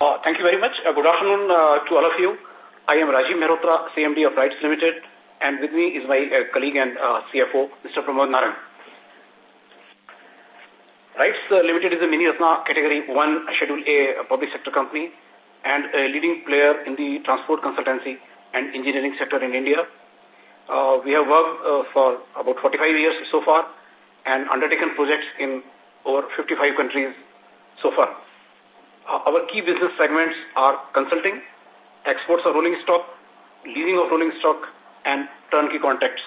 Uh, thank you very much. Uh, good afternoon uh, to all of you. I am Rajeev Mehrotra, CMD of RITES Limited, and with me is my uh, colleague and uh, CFO, Mr. Pramod Naran. RITES uh, Limited is a mini Ratna category 1 Schedule A public sector company and a leading player in the transport consultancy and engineering sector in India. Uh, we have worked uh, for about 45 years so far and undertaken projects in over 55 countries so far. Uh, our key business segments are consulting, exports of rolling stock, leasing of rolling stock, and turnkey contracts.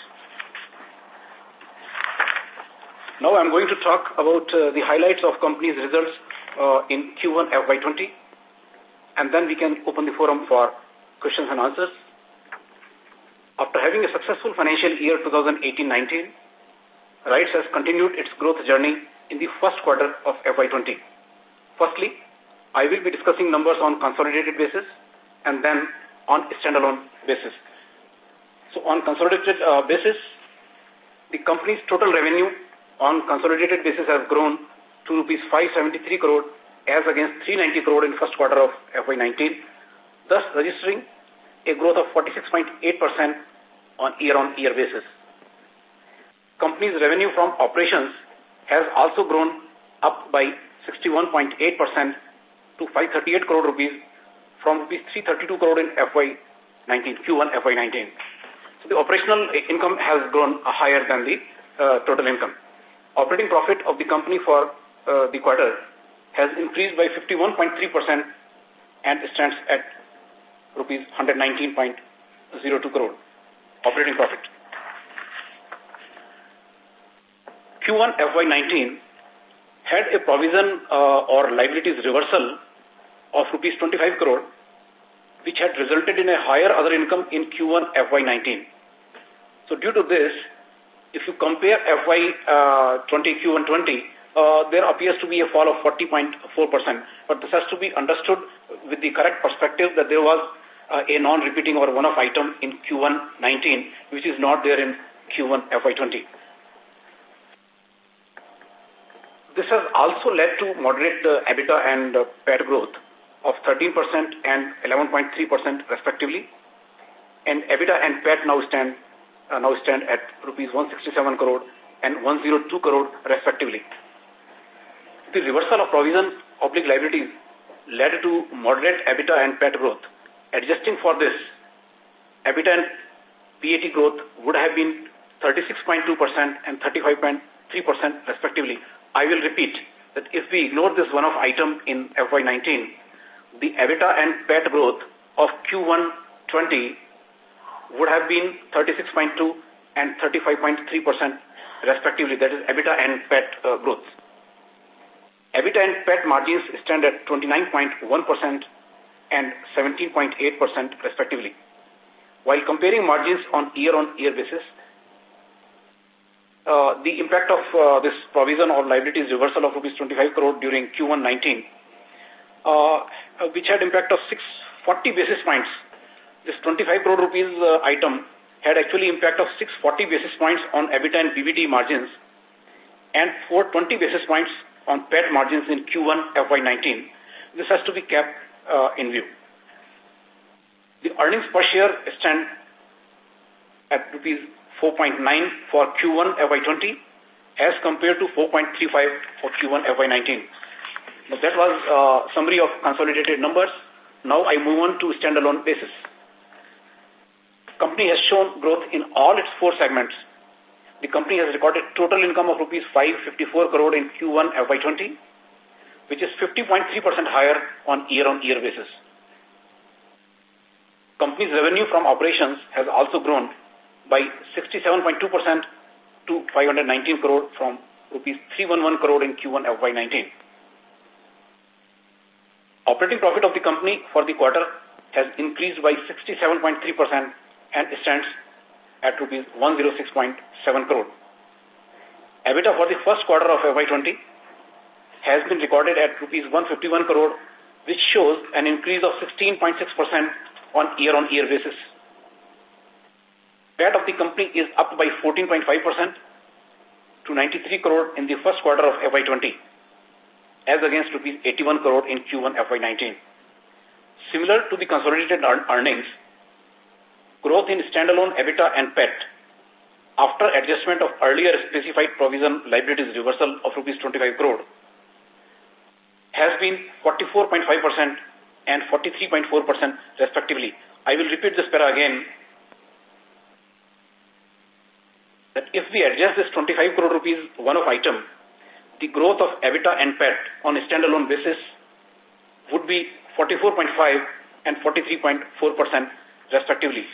Now I'm going to talk about uh, the highlights of company's results uh, in Q1 FY20 and then we can open the forum for questions and answers. After having a successful financial year 2018-19, RITES has continued its growth journey in the first quarter of FY20. Firstly, I will be discussing numbers on consolidated basis and then on standalone basis. So on consolidated uh, basis, the company's total revenue on consolidated basis has grown to rupees 573 crore as against 390 crore in first quarter of FY19, thus registering a growth of 46.8% on year-on-year basis. Company's revenue from operations has also grown up by 61.8% to 538 crore rupees from rupees 332 crore in FY19, Q1 FY19. So the operational income has grown higher than the uh, total income. Operating profit of the company for uh, the quarter has increased by 51.3% and stands at rupees 119.02 crore operating profit. Q1 FY19 had a provision uh, or liabilities reversal of rupees 25 crore which had resulted in a higher other income in Q1 FY19. So due to this, if you compare FY20 uh, Q1 20 uh, there appears to be a fall of 40.4%. But this has to be understood with the correct perspective that there was uh, a non-repeating or one-off item in Q1 19, which is not there in Q1 FY20. This has also led to moderate uh, EBITDA and uh, PAT growth of 13% and 11.3% respectively. And EBITDA and PAT now stand uh, now stand at rupees 167 crore and 102 crore respectively. The reversal of provision oblique liabilities led to moderate EBITDA and PAT growth. Adjusting for this, EBITDA and PAT growth would have been 36.2% and 35.3% respectively. I will repeat that if we ignore this one-off item in FY19, the EBITDA and PAT growth of Q1 20 would have been 36.2 and 35.3% respectively. That is EBITDA and PAT uh, growth. EBITDA and PAT margins stand at 29.1% and 17.8% respectively. While comparing margins on year-on-year basis, uh, the impact of uh, this provision or liabilities reversal of rupees 25 crore during Q1 19, uh, which had impact of 640 basis points. This 25 crore rupees uh, item had actually impact of 640 basis points on EBITDA and PBT margins and 420 basis points on PAT margins in Q1 FY19. This has to be kept uh, in view. The earnings per share stand at rupees 4.9 for Q1 FY20 as compared to 4.35 for Q1 FY19. Now, that was a uh, summary of consolidated numbers. Now I move on to standalone basis. Company has shown growth in all its four segments the company has recorded total income of rupees 554 crore in Q1 FY20, which is 50.3% higher on year-on-year -year basis. Company's revenue from operations has also grown by 67.2% to 519 crore from rupees 311 crore in Q1 FY19. Operating profit of the company for the quarter has increased by 67.3% and stands at rupees 106.7 crore. EBITDA for the first quarter of FY20 has been recorded at rupees 151 crore, which shows an increase of 16.6% on year-on-year basis. PAT of the company is up by 14.5% to 93 crore in the first quarter of FY20, as against rupees 81 crore in Q1 FY19. Similar to the consolidated earnings, growth in standalone EBITDA and PAT after adjustment of earlier specified provision liabilities reversal of rupees 25 crore has been 44.5% and 43.4% respectively. I will repeat this para again. That if we adjust this 25 crore rupees one-off item, the growth of EBITDA and PAT on a standalone basis would be 44.5 and 43.4% respectively.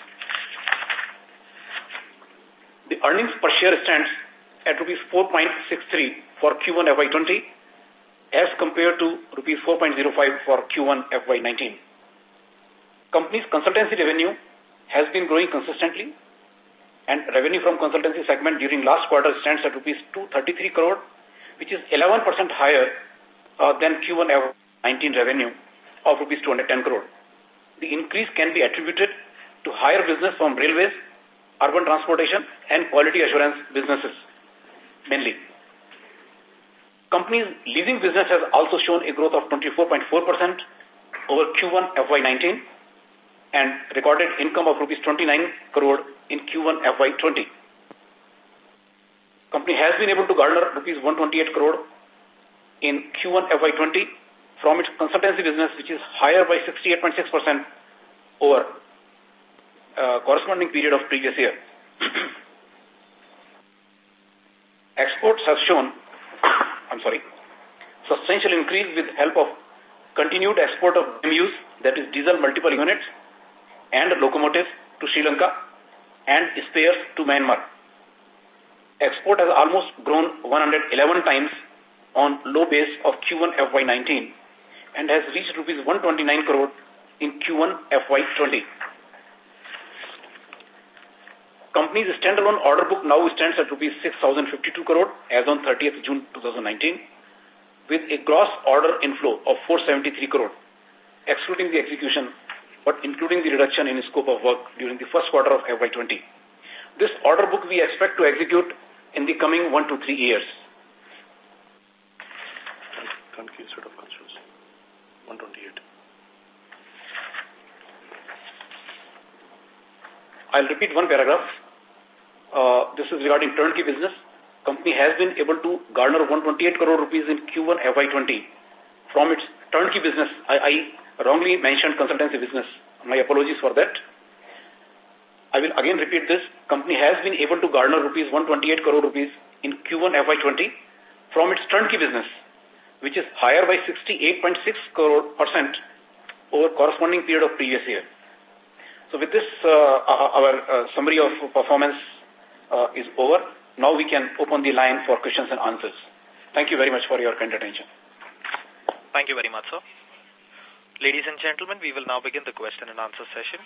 The earnings per share stands at rupees 4.63 for Q1 FY20 as compared to rupees 4.05 for Q1 FY19. Company's consultancy revenue has been growing consistently and revenue from consultancy segment during last quarter stands at rupees 233 crore, which is 11% higher uh, than Q1 FY19 revenue of rupees 210 crore. The increase can be attributed to higher business from railways, urban transportation and quality assurance businesses mainly. Company's leasing business has also shown a growth of 24.4% over Q1 FY19 and recorded income of rupees 29 crore in Q1 FY20. Company has been able to garner rupees 128 crore in Q1 FY20 from its consultancy business, which is higher by 68.6% over uh, corresponding period of previous year. Exports have shown, I'm sorry, substantial increase with help of continued export of MUs, that is diesel multiple units, and locomotives to Sri Lanka and spares to Myanmar. Export has almost grown 111 times on low base of Q1 FY19 and has reached rupees 129 crore in Q1 FY20. Company's standalone order book now stands at rupees 6,052 crore as on 30th June 2019 with a gross order inflow of 473 crore, excluding the execution but including the reduction in scope of work during the first quarter of FY20. This order book we expect to execute in the coming one to three years. set of answers. 128. I'll repeat one paragraph. Uh, this is regarding turnkey business. Company has been able to garner 128 crore rupees in Q1 FY20 from its turnkey business. I, I wrongly mentioned consultancy business. My apologies for that. I will again repeat this. Company has been able to garner rupees 128 crore rupees in Q1 FY20 from its turnkey business, which is higher by 68.6 crore percent over corresponding period of previous year. So with this, uh, our uh, summary of performance uh, is over. Now we can open the line for questions and answers. Thank you very much for your kind attention. Thank you very much, sir. Ladies and gentlemen, we will now begin the question and answer session.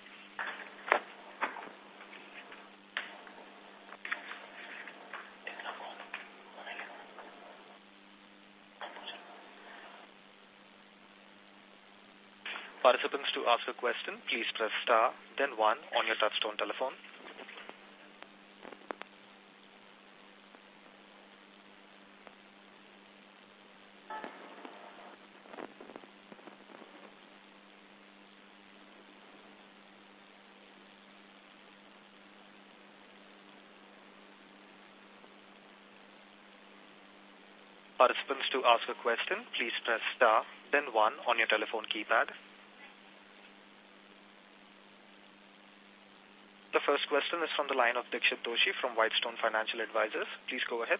Participants to ask a question, please press star, then one on your touchtone telephone. Participants to ask a question, please press star, then one on your telephone keypad. The first question is from the line of Dixit Doshi from Whitestone Financial Advisors. Please go ahead.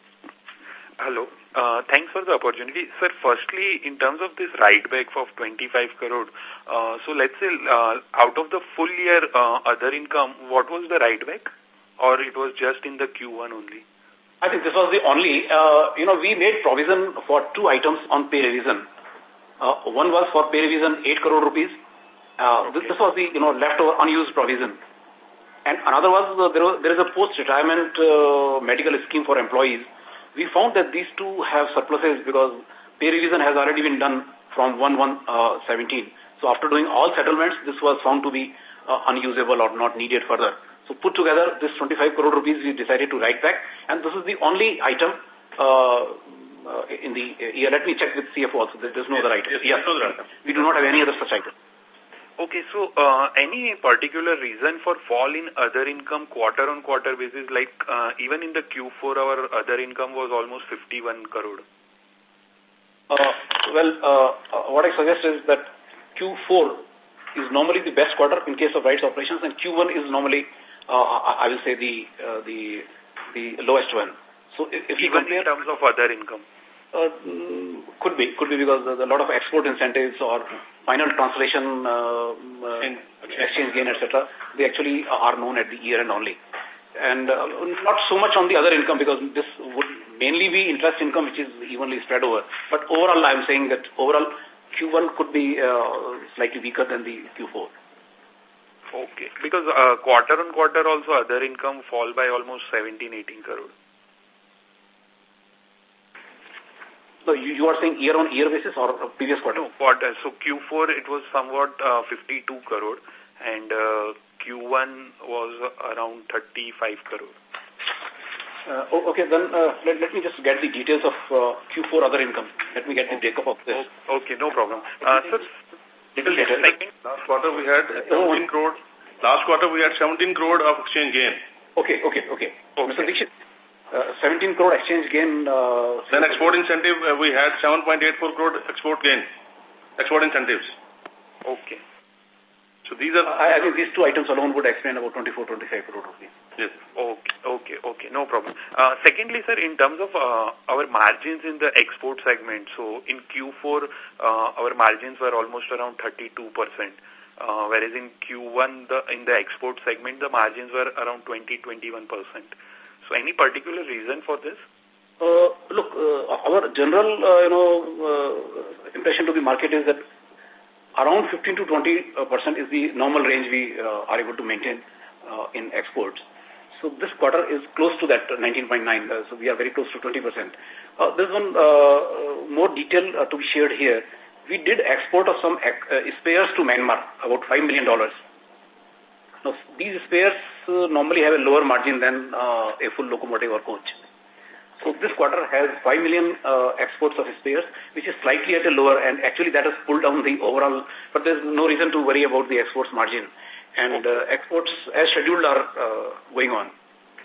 Hello. Uh, thanks for the opportunity. Sir, firstly, in terms of this write back of 25 crore, uh, so let's say uh, out of the full year uh, other income, what was the write back? Or it was just in the Q1 only? I think this was the only, uh, you know, we made provision for two items on pay revision. Uh, one was for pay revision 8 crore rupees. Uh, okay. this, this was the, you know, leftover unused provision. And another was there, was, there is a post-retirement uh, medical scheme for employees. We found that these two have surpluses because pay revision has already been done from 1-1-17. Uh, so after doing all settlements, this was found to be uh, unusable or not needed further. So put together this 25 crore rupees we decided to write back and this is the only item uh, uh, in the uh, year. Let me check with CFO also. There's no yes, other item. Yes, yes, no other item. We do not have any other such item. Okay, so uh, any particular reason for fall in other income quarter on quarter basis, like uh, even in the Q4 our other income was almost 51 crore? Uh, well, uh, uh what I suggest is that Q4 is normally the best quarter in case of RITES operations and Q1 is normally, uh, I will say, the uh, the the lowest one. So if, if Even compare, in terms of other income? Uh, could be. Could be because a lot of export incentives or final translation uh, uh, exchange gain, etc., they actually are known at the year end only. And uh, not so much on the other income because this would mainly be interest income which is evenly spread over. But overall, I'm saying that overall Q1 could be uh, slightly weaker than the Q4. Okay. Because uh, quarter on quarter also other income fall by almost 17, 18 crore. So you, you are saying year on year basis or previous quarter? No, quarter. So Q4 it was somewhat uh, 52 crore and uh, Q1 was around 35 crore. Uh, okay, then uh, let, let me just get the details of uh, Q4 other income. Let me get the breakup of this. Okay, no problem. Uh, sir, little. Last quarter we had 17 crore. Last quarter we had 17 crore of exchange gain. Okay, okay, okay. okay. Mr. Dixit, uh, 17 crore exchange gain. Uh, then export incentive, uh, we had 7.84 crore export gain, export incentives. Okay. So these are... I, I think these two items alone would explain about 24, 25 crore rupees. Yes. Okay, okay, okay, no problem. Uh, secondly, sir, in terms of uh, our margins in the export segment, so in Q4, uh, our margins were almost around 32%, uh, whereas in Q1, the, in the export segment, the margins were around 20, 21%. So any particular reason for this? Uh, look, uh, our general, uh, you know, uh, impression to the market is that around 15 to 20 uh, percent is the normal range we uh, are able to maintain in exports. So this quarter is close to that 19.9. Uh, so we are very close to 20 percent. There's one more detail to be shared here. We did export of some spares to Myanmar, about $5 million. Now, these spares uh, normally have a lower margin than uh, a full locomotive or coach. So this quarter has 5 million uh, exports of spares, which is slightly at a lower, and actually that has pulled down the overall, but there's no reason to worry about the exports margin. And uh, exports as scheduled are going on.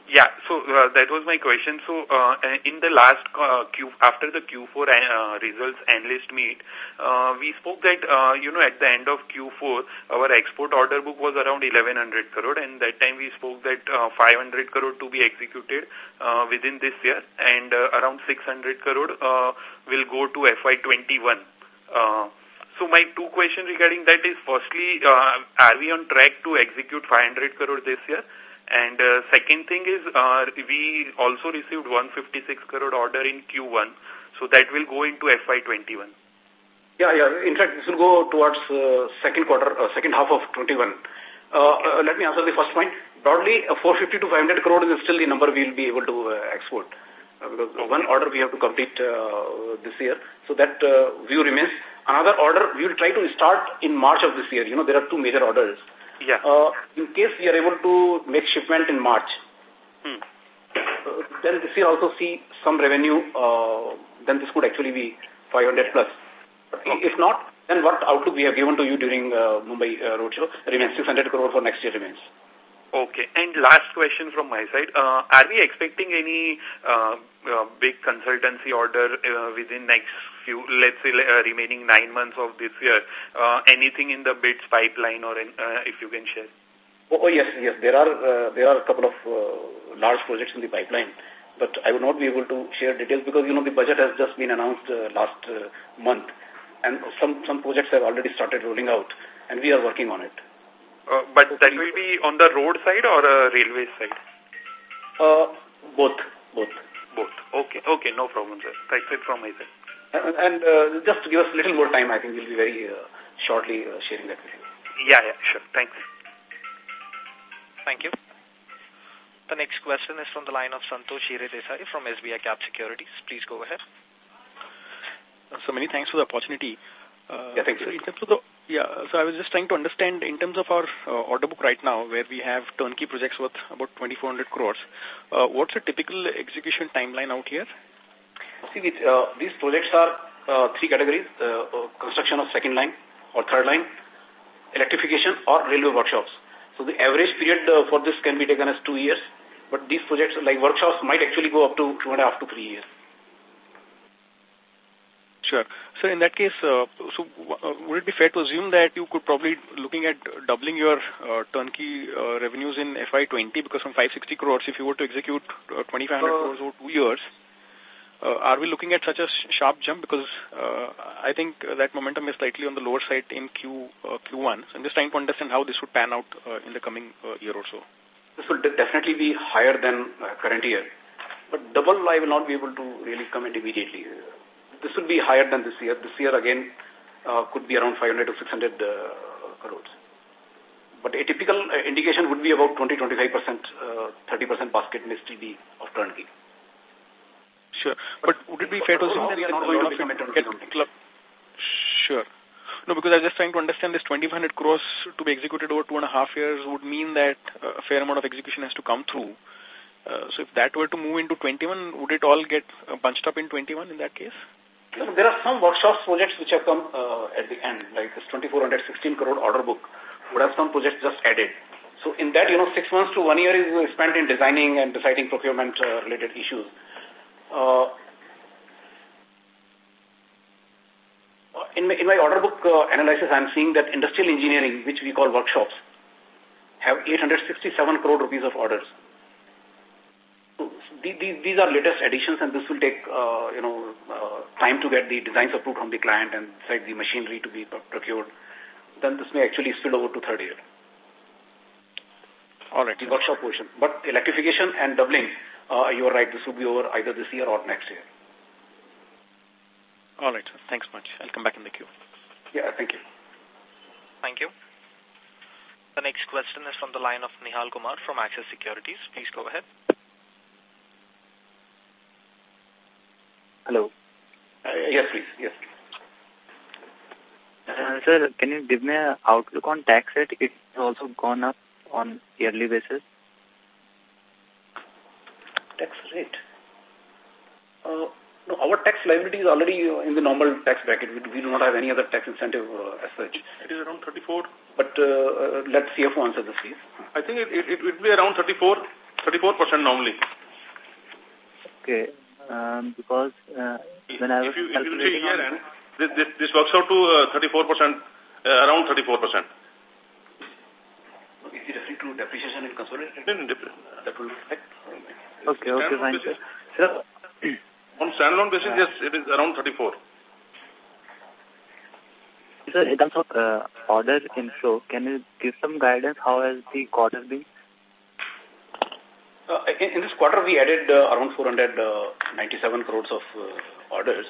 Yeah, so uh, that was my question. So uh, in the last uh, Q, after the Q4 uh, results analyst meet, uh, we spoke that, uh, you know, at the end of Q4, our export order book was around 1100 crore and that time we spoke that uh, 500 crore to be executed uh, within this year and uh, around 600 crore uh, will go to FY21. Uh, so my two questions regarding that is firstly, uh, are we on track to execute 500 crore this year? And uh, second thing is, uh, we also received 156 crore order in Q1, so that will go into FY21. Yeah, yeah. In fact, this will go towards uh, second quarter, uh, second half of 21. Uh, uh, let me answer the first point. Broadly, uh, 450 to 500 crore is still the number we will be able to uh, export. Uh, because okay. one order we have to complete uh, this year. So that uh, view remains. Another order we will try to start in March of this year. You know, there are two major orders. Yeah. Uh, in case we are able to make shipment in March, hmm. uh, then this will also see some revenue, uh, then this could actually be 500 plus. Okay. If not, then what outlook we have given to you during uh, Mumbai uh, Roadshow remains 600 crore for next year remains. Okay. And last question from my side. Uh, are we expecting any uh, uh, big consultancy order uh, within next few, let's say, uh, remaining nine months of this year? Uh, anything in the bids pipeline or in, if you can share? Oh, oh yes, yes. There are there are a couple of large projects in the pipeline, but I would not be able to share details because you know the budget has just been announced last month, and some some projects have already started rolling out, and we are working on it. Uh, but that will be on the road side or a railway side? Uh, both, both. Both. Okay, okay, no problem, sir. That's it from my side. And, and uh, just to give us a little more time, I think we'll be very uh, shortly uh, sharing that with you. Yeah, yeah, sure. Thanks. Thank you. The next question is from the line of Santosh Desai from SBI Cap Securities. Please go ahead. So many thanks for the opportunity. Uh, yeah, thank you. in terms of the, yeah, so I was just trying to understand in terms of our uh, order book right now, where we have turnkey projects worth about 2,400 crores, uh, what's the typical execution timeline out here? See, uh, these projects are three categories, construction of second line or third line, electrification or railway workshops. So the average period for this can be taken as two years, but these projects like workshops might actually go up to two and a half to three years. Sure. So in that case, uh, so uh, would it be fair to assume that you could probably looking at doubling your uh, turnkey uh, revenues in FY20 because from 560 crores, if you were to execute uh, 2,500 uh, crores over two years, uh, are we looking at such a sharp jump? Because uh, I think that momentum is slightly on the lower side in Q, uh, Q1. So I'm just trying to understand how this would pan out uh, in the coming uh, year or so. This will definitely be higher than uh, current year. But double, I will not be able to really comment immediately. This will be higher than this year. This year, again, uh, could be around 500 to 600 uh, crores. But a typical uh, indication would be about 20-25%, 30% basket may still be of turnkey. Sure. But would it be fair to assume that we are not going to get club? Sure. No, because I was just trying to understand this 2,500 crores to be executed over two and a half years would mean that a fair amount of execution has to come through. Uh, so if that were to move into 21, would it all get uh, bunched up in 21 in that case? There are some workshops projects which have come uh, at the end, like this 2416 crore order book would have some projects just added. So in that, you know, six months to one year is spent in designing and deciding procurement uh, related issues. Uh, in, my, in my order book analysis, I'm seeing that industrial engineering, which we call workshops, have 867 crore rupees of orders. So these, these are latest additions, and this will take uh, you know uh, time to get the designs approved from the client and decide the machinery to be procured. Then this may actually spill over to third year. All right. The workshop portion. But electrification and doubling uh, you're right, this will be over either this year or next year. All right. Thanks much. I'll come back in the queue. Yeah, thank you. Thank you. The next question is from the line of Nihal Kumar from Axis Securities. Please go ahead. Hello. Uh, yes, please. Yes. Uh, sir, can you give me an outlook on tax rate? It's also gone up on yearly basis tax rate? Uh, no, our tax liability is already uh, in the normal tax bracket. We, we do not have any other tax incentive uh, as such. It is around 34. But uh, uh, let CFO answer this, please. I think it, it, it will be around 34, 34% normally. Okay. Um, because uh, when I was if you, if you see here, and this, this, this works out to uh, 34%, uh, around 34%. Is it referring to depreciation in consolidated? No, no, that will affect. Okay, okay, fine, sir. sir. On standalone basis, yes, it is around 34. Sir, in terms of uh, order inflow, can you give some guidance? How has the quarter been? Uh, in, in, this quarter, we added uh, around 497 crores of uh, orders.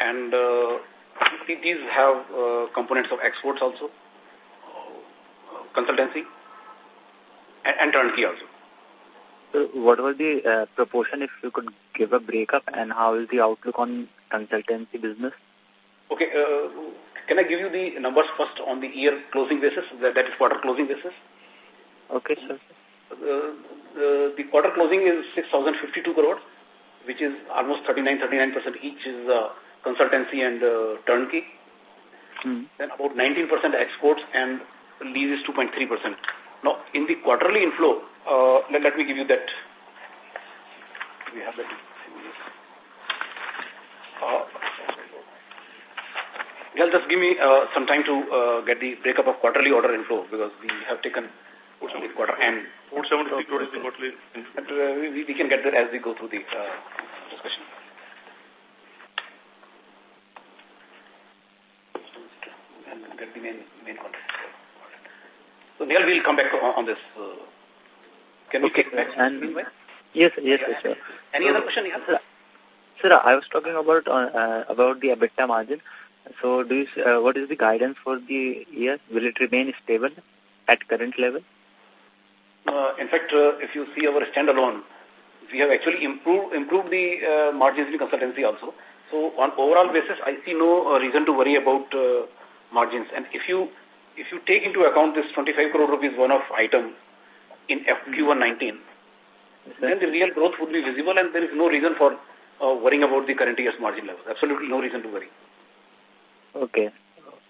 And uh, these have uh, components of exports also, uh, consultancy, and, and turnkey also. So what was the uh, proportion if you could give a breakup and how is the outlook on consultancy business? Okay, uh, can I give you the numbers first on the year closing basis, that, that is quarter closing basis? Okay, sir. Uh, the, the quarter closing is 6,052 crores, which is almost 39-39% each is uh, consultancy and uh, turnkey. Hmm. Then about 19% exports and lease is 2.3%. Now, in the quarterly inflow, uh, let, let me give you that. We have that. Uh, well, just give me uh, some time to uh, get the breakup of quarterly order inflow because we have taken the quarter end. 473 crore is the quarterly inflow. But, uh, we, we can get that as we go through the uh, discussion. And get the main, main context. So, Neil, we'll come back on, on this. Uh, can we take next? And yes, yes, yes, sir. Any other question, Neil? Sir, sir, I was talking about uh, uh, about the EBITDA margin. So, do you, uh, what is the guidance for the year? Will it remain stable at current level? Uh, in fact, uh, if you see our standalone, we have actually improved improved the uh, margins in consultancy also. So on overall basis, I see no uh, reason to worry about uh, margins. And if you if you take into account this 25 crore rupees one-off item in Q1 19, then the real growth would be visible and there is no reason for uh, worrying about the current year's margin level. Absolutely no reason to worry. Okay.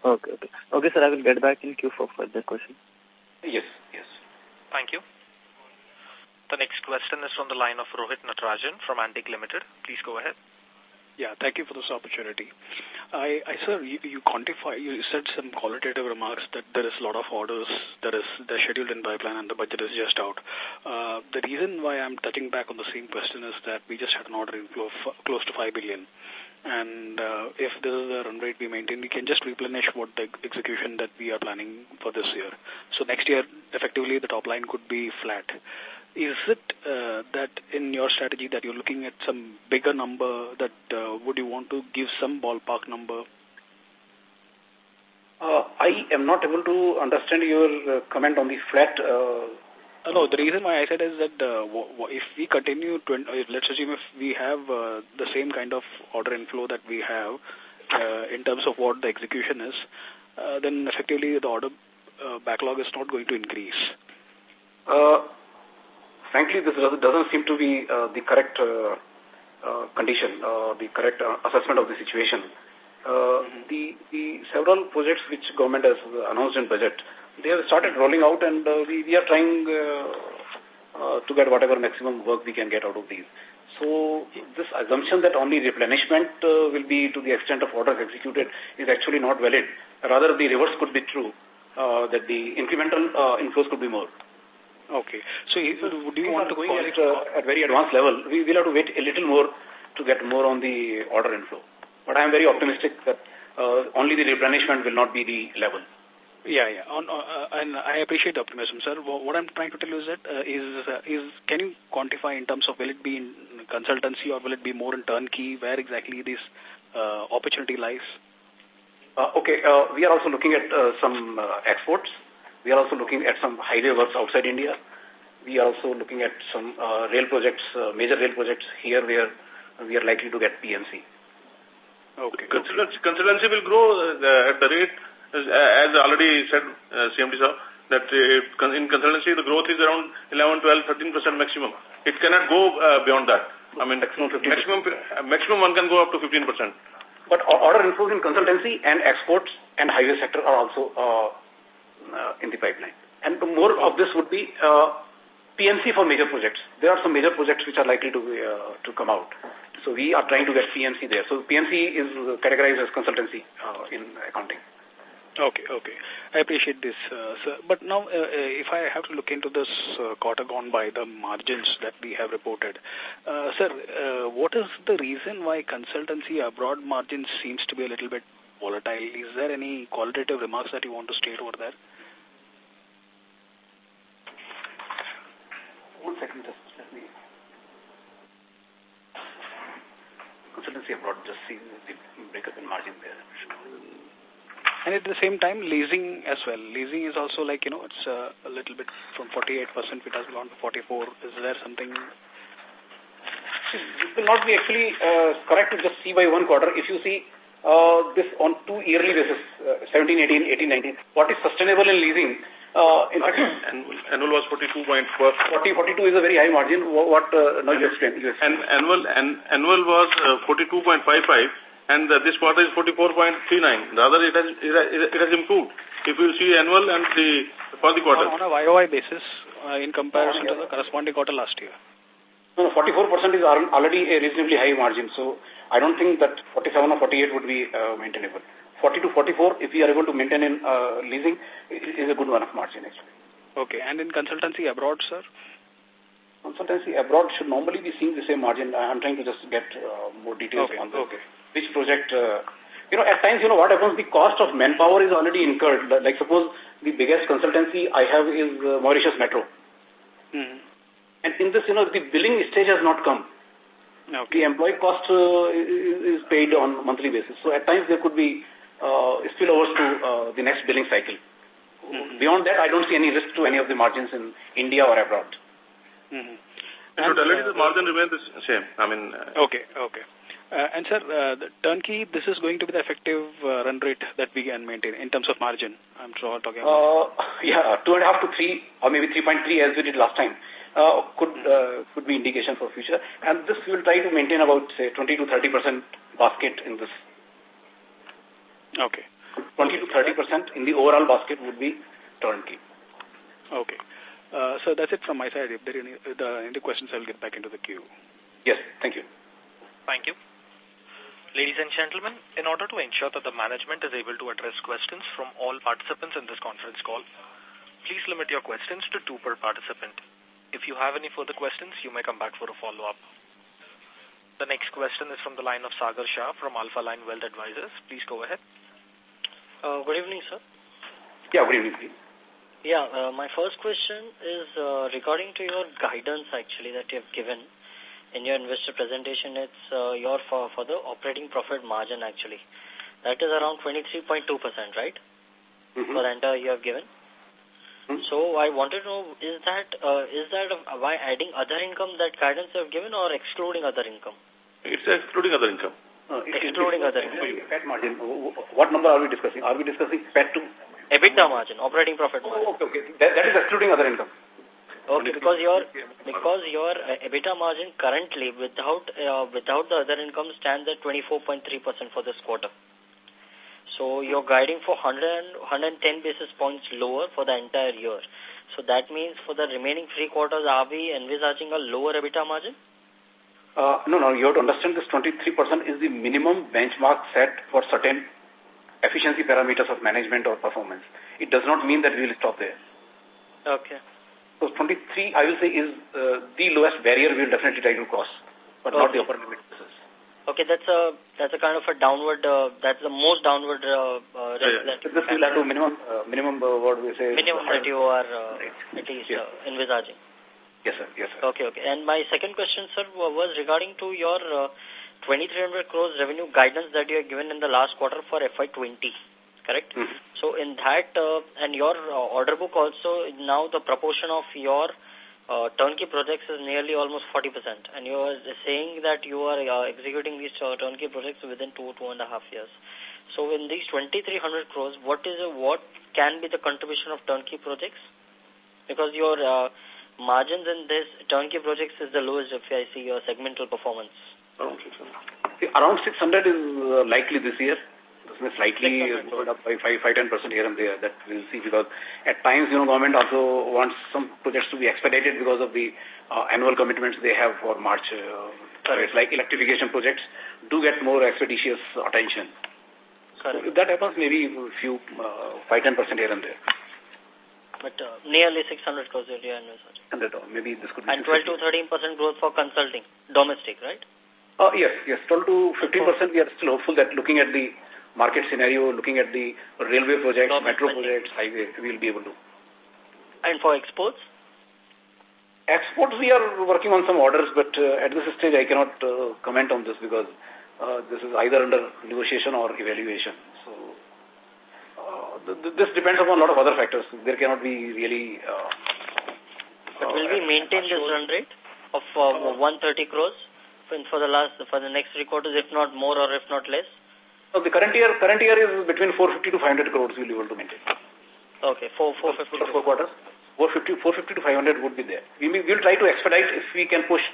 Okay, okay. Okay, sir, I will get back in queue for further question. Yes, yes. Thank you. The next question is from the line of Rohit Natarajan from Antique Limited. Please go ahead. Yeah, thank you for this opportunity. I, I sir, you, you quantify, you said some qualitative remarks that there is a lot of orders that is they're scheduled in pipeline and the budget is just out. Uh, the reason why I'm touching back on the same question is that we just had an order inflow of close to 5 billion. And uh, if this is the run rate we maintain, we can just replenish what the execution that we are planning for this year. So next year, effectively, the top line could be flat. Is it uh, that in your strategy that you're looking at some bigger number that uh, would you want to give some ballpark number? Uh, I am not able to understand your uh, comment on the flat. Uh, uh, no, the reason why I said is that uh, if we continue, to, let's assume if we have uh, the same kind of order inflow that we have uh, in terms of what the execution is, uh, then effectively the order uh, backlog is not going to increase. Uh, frankly, this doesn't seem to be uh, the correct uh, uh, condition, uh, the correct uh, assessment of the situation. Uh, the, the several projects which government has announced in budget, they have started rolling out and uh, we, we are trying uh, uh, to get whatever maximum work we can get out of these. So this assumption that only replenishment uh, will be to the extent of orders executed is actually not valid. Rather, the reverse could be true, uh, that the incremental uh, inflows could be more. Okay. So, would you want to go at, uh, at very advanced level? We will have to wait a little more to get more on the order inflow. But I am very optimistic that uh, only the replenishment will not be the level. Yeah, yeah. On, uh, and I appreciate the optimism, sir. What I'm trying to tell you is that uh, is uh, is can you quantify in terms of will it be in consultancy or will it be more in turnkey? Where exactly this uh, opportunity lies? Uh, okay, uh, we are also looking at uh, some uh, exports. We are also looking at some highway works outside India. We are also looking at some uh, rail projects, uh, major rail projects here where we are likely to get PMC. Okay. Consultancy, consultancy will grow uh, at the rate, as, as already said uh, CMD sir, that uh, in consultancy the growth is around 11, 12, 13% maximum. It cannot go uh, beyond that. I mean, maximum, maximum, maximum one can go up to 15%. But order inflows in consultancy and exports and highway sector are also uh, uh, in the pipeline. And more of this would be uh, PMC for major projects. There are some major projects which are likely to uh, to come out. So we are trying to get PMC there. So PMC is categorized as consultancy uh, in accounting. Okay, okay. I appreciate this, uh, sir. But now, uh, if I have to look into this uh, quarter gone by, the margins that we have reported, uh, sir, uh, what is the reason why consultancy abroad margins seems to be a little bit volatile? Is there any qualitative remarks that you want to state over there? Just let me... Consultancy abroad, just see the breakup in margin there. And at the same time, leasing as well. Leasing is also like, you know, it's uh, a little bit from 48%, it has gone to 44 Is there something... It will not be actually uh, correct to just see by one quarter. If you see uh, this on two yearly basis, uh, 17, 18, 18, 19, what is sustainable in leasing, uh, in fact, annual, annual was 42.4. 40, 42 is a very high margin. What, uh, now you explain. You. And annual, an, annual was uh, 42.55 and uh, this quarter is 44.39. The other it has, it has improved. If you see annual and the, for the quarter. On, on a YOY basis, uh, in comparison to the corresponding quarter last year. No, 44% is already a reasonably high margin. So I don't think that 47 or 48 would be uh, maintainable. 40 to 44, if we are able to maintain in uh, leasing, is a good one of margin actually. Okay, and in consultancy abroad, sir? Consultancy abroad should normally be seeing the same margin. I'm trying to just get uh, more details okay, on this. Okay. Which project, uh, you know, at times, you know, what happens, the cost of manpower is already incurred. Like suppose the biggest consultancy I have is uh, Mauritius Metro. Mm -hmm. And in this, you know, the billing stage has not come. Okay. The employee cost uh, is paid on monthly basis. So at times there could be spillovers to uh, the next billing cycle. -hmm. beyond that, I don't see any risk to any of the margins in India or abroad. Mm -hmm. In totality, the margin remains the same. I mean, uh, okay, okay. Uh, and sir, uh, the turnkey, this is going to be the effective uh, run rate that we can maintain in terms of margin. I'm sure talking about. Uh, yeah, two and a half to three, or maybe 3.3 as we did last time, uh, could uh, could be indication for future. And this we will try to maintain about say 20 to 30 percent basket in this. Okay. 20 to 30 percent in the overall basket would be turnkey. Okay. Uh, so that's it from my side. If there are any, the, any questions, I'll get back into the queue. Yes, thank you. Thank you. Ladies and gentlemen, in order to ensure that the management is able to address questions from all participants in this conference call, please limit your questions to two per participant. If you have any further questions, you may come back for a follow-up. The next question is from the line of Sagar Shah from Alpha Line Wealth Advisors. Please go ahead. Uh, good evening, sir. Yeah, good evening, please. Yeah, uh, my first question is uh, regarding to your guidance actually that you have given in your investor presentation. It's uh, your for, for the operating profit margin actually. That is around 23.2%, right? Mm -hmm. For the entire you have given. Mm -hmm. So I wanted to know, is that uh, is that uh, by adding other income that guidance you have given or excluding other income? It's excluding other income. Uh, excluding other income. PAT margin. What number are we discussing? Are we discussing PAT 2? EBITDA margin, operating profit margin. Oh, okay, okay. That, that is excluding other income. Okay, because your because your uh, EBITDA margin currently without uh, without the other income stands at 24.3% for this quarter. So you're guiding for 100, 110 basis points lower for the entire year. So that means for the remaining three quarters, are we envisaging a lower EBITDA margin? Uh, no, no, you have to understand this 23% is the minimum benchmark set for certain efficiency parameters of management or performance. It does not mean that we will stop there. Okay. So 23, I will say, is uh, the lowest barrier we will definitely try to cross, but okay. not the upper limit. Okay, that's a that's a kind of a downward. Uh, that's the most downward. Uh, uh, yeah, yeah. This will have to minimum uh, minimum uh, what we say. Minimum that you are uh, right. at least uh, envisaging. Yes, sir. Yes, sir. Okay, okay. And my second question, sir, was regarding to your uh, 2300 crores revenue guidance that you have given in the last quarter for FY20 correct? Mm -hmm. So in that, uh, and your uh, order book also, now the proportion of your uh, turnkey projects is nearly almost 40%. And you are saying that you are uh, executing these uh, turnkey projects within two, two and a half years. So in these 2300 crores, what is a, what can be the contribution of turnkey projects? Because your uh, margins in this turnkey projects is the lowest if I see your segmental performance. Around 600. Around 600 is uh, likely this year This may slightly up by 5, 5, 10% here and there. That we'll see because at times, you know, government also wants some projects to be expedited because of the uh, annual commitments they have for March. Uh, it's like electrification projects do get more expeditious attention. So if that happens, maybe a few, uh, 5, 10% here and there. But uh, nearly 600 crores a year. 100, maybe this could be. And 12 to 13% growth for consulting, domestic, right? Uh, yes, yes, 12 to 15% we are still hopeful that looking at the market scenario, looking at the railway projects, metro projects, highway, we will be able to. And for exports? Exports, we are working on some orders, but uh, at this stage I cannot uh, comment on this because uh, this is either under negotiation or evaluation. So this depends upon a lot of other factors. There cannot be really... Uh, but will we maintain this run rate of uh, 130 crores for the last for the next three quarters, if not more or if not less? So the current year, current year is between 450 to 500 crores we will be able to maintain. Okay, four, 450 for four quarters. 450, 450 to 500 would be there. We will try to expedite if we can push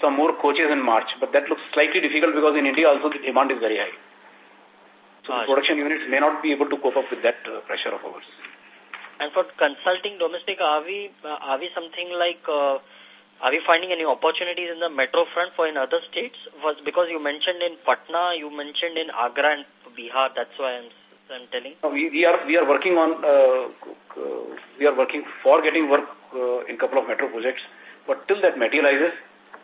some more coaches in March, but that looks slightly difficult because in India also the demand is very high. So the production units may not be able to cope up with that uh, pressure of ours. And for consulting domestic, are we uh, are we something like uh, are we finding any opportunities in the metro front for in other states? Was because you mentioned in Patna, you mentioned in Agra and Bihar. That's why I'm I'm telling. No, we, we are we are working on uh, we are working for getting work uh, in couple of metro projects, but till that materializes,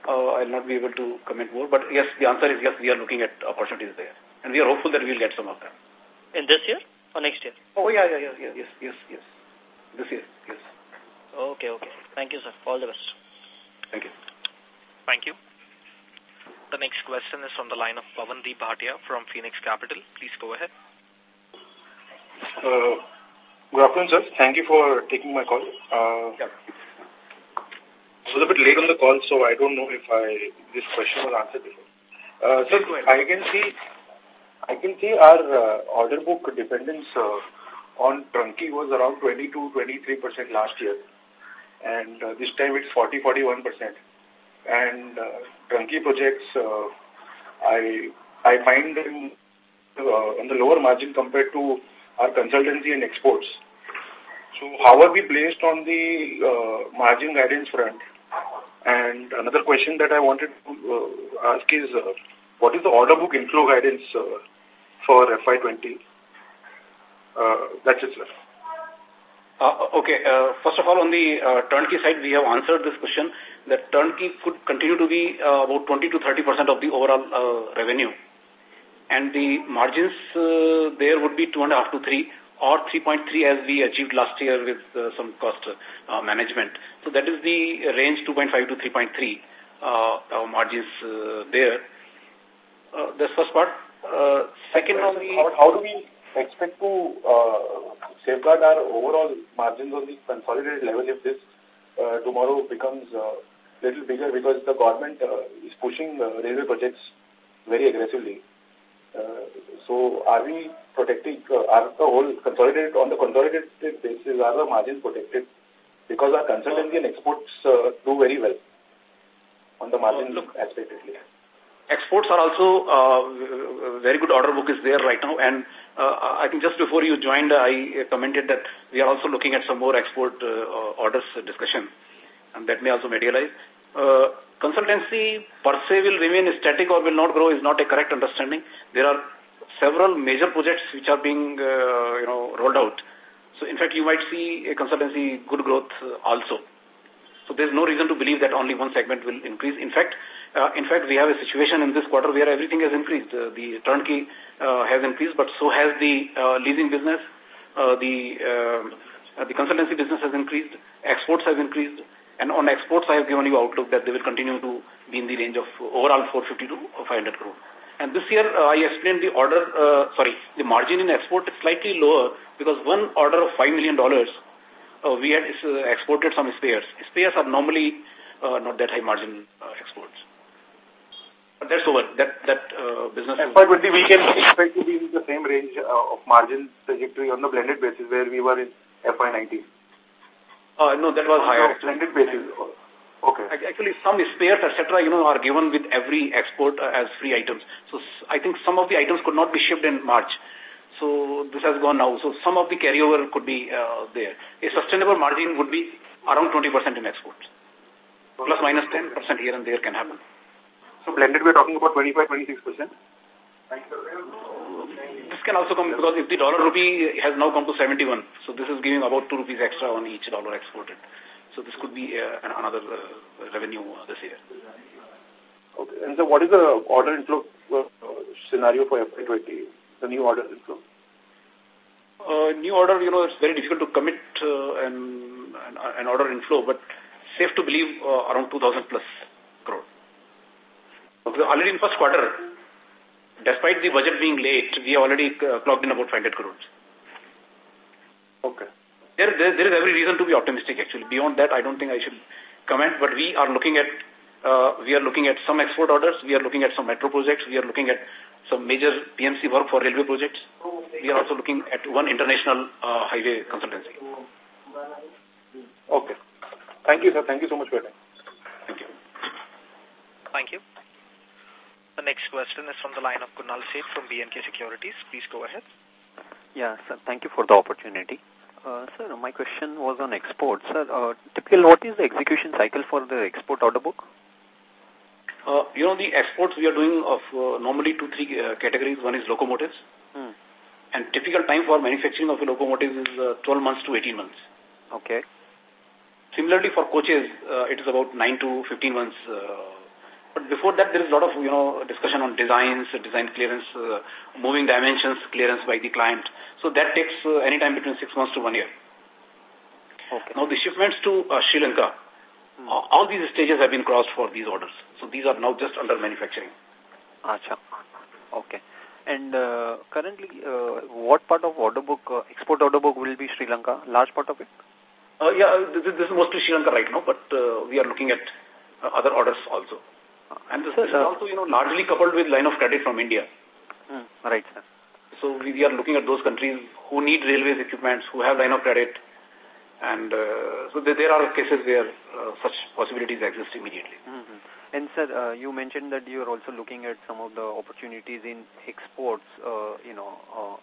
uh, I'll not be able to comment more. But yes, the answer is yes. We are looking at opportunities there, and we are hopeful that we'll get some of them. In this year or next year? Oh yeah, yeah, yeah, yeah yes, yes, yes. This year, yes. Okay, okay. Thank you, sir. All the best. Thank you. Thank you. The next question is from the line of Pavandeep Bhatia from Phoenix Capital. Please go ahead. Uh, Good afternoon, sir. Thank you for taking my call. Uh, yeah. I was a bit late on the call, so I don't know if I this question was answered before. Uh, sir, I can see I can see our uh, order book dependence uh, on turnkey was around 22-23% last year. And uh, this time it's 40-41%. And turnkey projects, I, I find them on the lower margin compared to our consultancy and exports. So how are we placed on the uh, margin guidance front? And another question that I wanted to uh, ask is, uh, what is the order book inflow guidance for FY20? Uh, that's it, sir. Uh, okay. Uh, first of all, on the uh, turnkey side, we have answered this question that turnkey could continue to be uh, about 20 to 30 percent of the overall uh, revenue, and the margins uh, there would be two and a half to three or 3.3 as we achieved last year with uh, some cost uh, management. So that is the range 2.5 to 3.3 uh, margins uh, there. Uh, that's first part. Uh, second on the... How, how do we expect to uh, safeguard our overall margins on the consolidated level if this uh, tomorrow becomes a uh, little bigger because the government uh, is pushing uh, railway projects very aggressively. Uh, so are we protecting, uh, are the whole consolidated, on the consolidated basis, are the margins protected? Because our consultancy and exports uh, do very well on the margin look, aspect at least. Exports are also, uh, very good order book is there right now. And uh, I think just before you joined, I commented that we are also looking at some more export uh, orders discussion. And that may also materialize. Uh, consultancy per se will remain static or will not grow is not a correct understanding. There are several major projects which are being, uh, you know, rolled out. So in fact, you might see a consultancy good growth uh, also. So there's no reason to believe that only one segment will increase. In fact, uh, in fact, we have a situation in this quarter where everything has increased. Uh, the turnkey uh, has increased, but so has the uh, leasing business. Uh, the uh, the consultancy business has increased. Exports have increased. And on exports, I have given you outlook that they will continue to be in the range of overall 450 to 500 crore. And this year, uh, I explained the order, uh, sorry, the margin in export is slightly lower because one order of $5 million uh, we had uh, exported some spares. Spares are normally uh, not that high margin uh, exports. But that's over. That that uh, business. FY20 we can expect to be in the same range uh, of margin trajectory on the blended basis where we were in FY19. Uh, no, that was higher. Blended basis. Okay. Actually, some spares, etc., you know, are given with every export uh, as free items. So I think some of the items could not be shipped in March. So this has gone now. So some of the carryover could be uh, there. A sustainable margin would be around 20% in exports. Plus minus 10% here and there can happen. So blended, we're talking about 25, 26%? This can also come because if the dollar rupee has now come to 71, so this is giving about 2 rupees extra on each dollar exported. So this could be uh, another uh, revenue uh, this year. Okay. And so what is the order inflow uh, scenario for FY20? The new order inflow? Uh, new order, you know, it's very difficult to commit uh, an, an, an order inflow, but safe to believe uh, around 2,000 plus crore. Okay. Already in first quarter, despite the budget being late, we have already uh, clocked in about 500 crores. Okay. There, there, there is every reason to be optimistic actually. Beyond that, I don't think I should comment, but we are looking at uh, we are looking at some export orders, we are looking at some metro projects, we are looking at some major PMC work for railway projects. We are also looking at one international uh, highway consultancy. Okay. Thank you, sir. Thank you so much for your time. Thank you. Thank you. The next question is from the line of Kunal Seth from B&K Securities. Please go ahead. Yeah, sir. Thank you for the opportunity. Uh, sir, my question was on exports. Sir, uh, typically, what is the execution cycle for the export order book? Uh, you know, the exports we are doing of uh, normally two, three uh, categories. One is locomotives. Hmm. And typical time for manufacturing of a locomotive is uh, 12 months to 18 months. Okay. Similarly, for coaches, uh, it is about 9 to 15 months. Uh, but before that, there is a lot of, you know, discussion on designs, design clearance, uh, moving dimensions clearance by the client. So that takes uh, any time between 6 months to 1 year. Okay. Now, the shipments to uh, Sri Lanka, Hmm. All these stages have been crossed for these orders. So these are now just under manufacturing. Acha. Okay. And uh, currently, uh, what part of order book, uh, export order book will be Sri Lanka? Large part of it? Uh, yeah, this, this is mostly Sri Lanka right now, but uh, we are looking at uh, other orders also. And this, this is also, you know, largely coupled with line of credit from India. Mm, right, sir. So we, we are looking at those countries who need railways equipments, who have line of credit, and uh, so there, are cases where uh, such possibilities exist immediately. Mm -hmm. And sir, uh, you mentioned that you are also looking at some of the opportunities in exports, uh, you know, uh,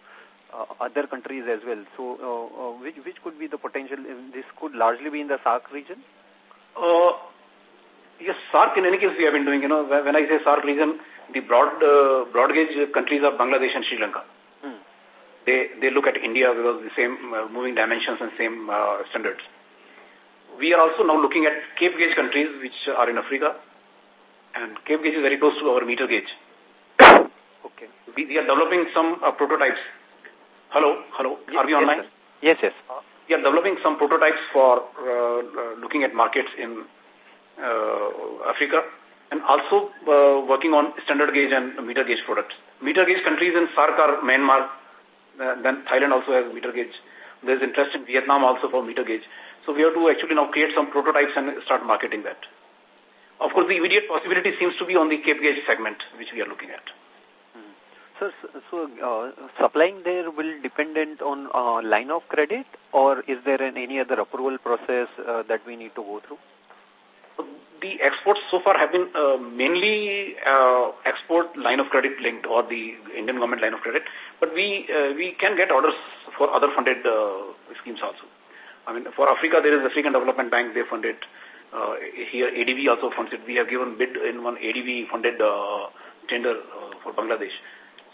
uh, other countries as well. So, uh, uh, which which could be the potential? This could largely be in the SAARC region. Uh, yes, SAARC. In any case, we have been doing. You know, when I say SAARC region, the broad uh, broad gauge countries are Bangladesh and Sri Lanka. They they look at India because the same uh, moving dimensions and same uh, standards. We are also now looking at Cape gauge countries which are in Africa, and Cape gauge is very close to our meter gauge. okay. We, we are developing some uh, prototypes. Hello, hello. Yes, are we online? Yes, yes. We are developing some prototypes for looking at markets in uh, Africa and also uh, working on standard gauge and meter gauge products. Meter gauge countries in SAARC are Myanmar, then Thailand also has meter gauge. There's interest in Vietnam also for meter gauge. So we have to actually now create some prototypes and start marketing that. Of course, the immediate possibility seems to be on the Cape gauge segment, which we are looking at. Hmm. So, so uh, supplying there will dependent on uh, line of credit or is there an, any other approval process uh, that we need to go through? The exports so far have been uh, mainly uh, export line of credit linked or the Indian government line of credit, but we uh, we can get orders for other funded uh, schemes also. I mean, for Africa, there is the African Development Bank, they funded uh, here ADB also funds it. We have given bid in one ADB funded uh, tender for Bangladesh.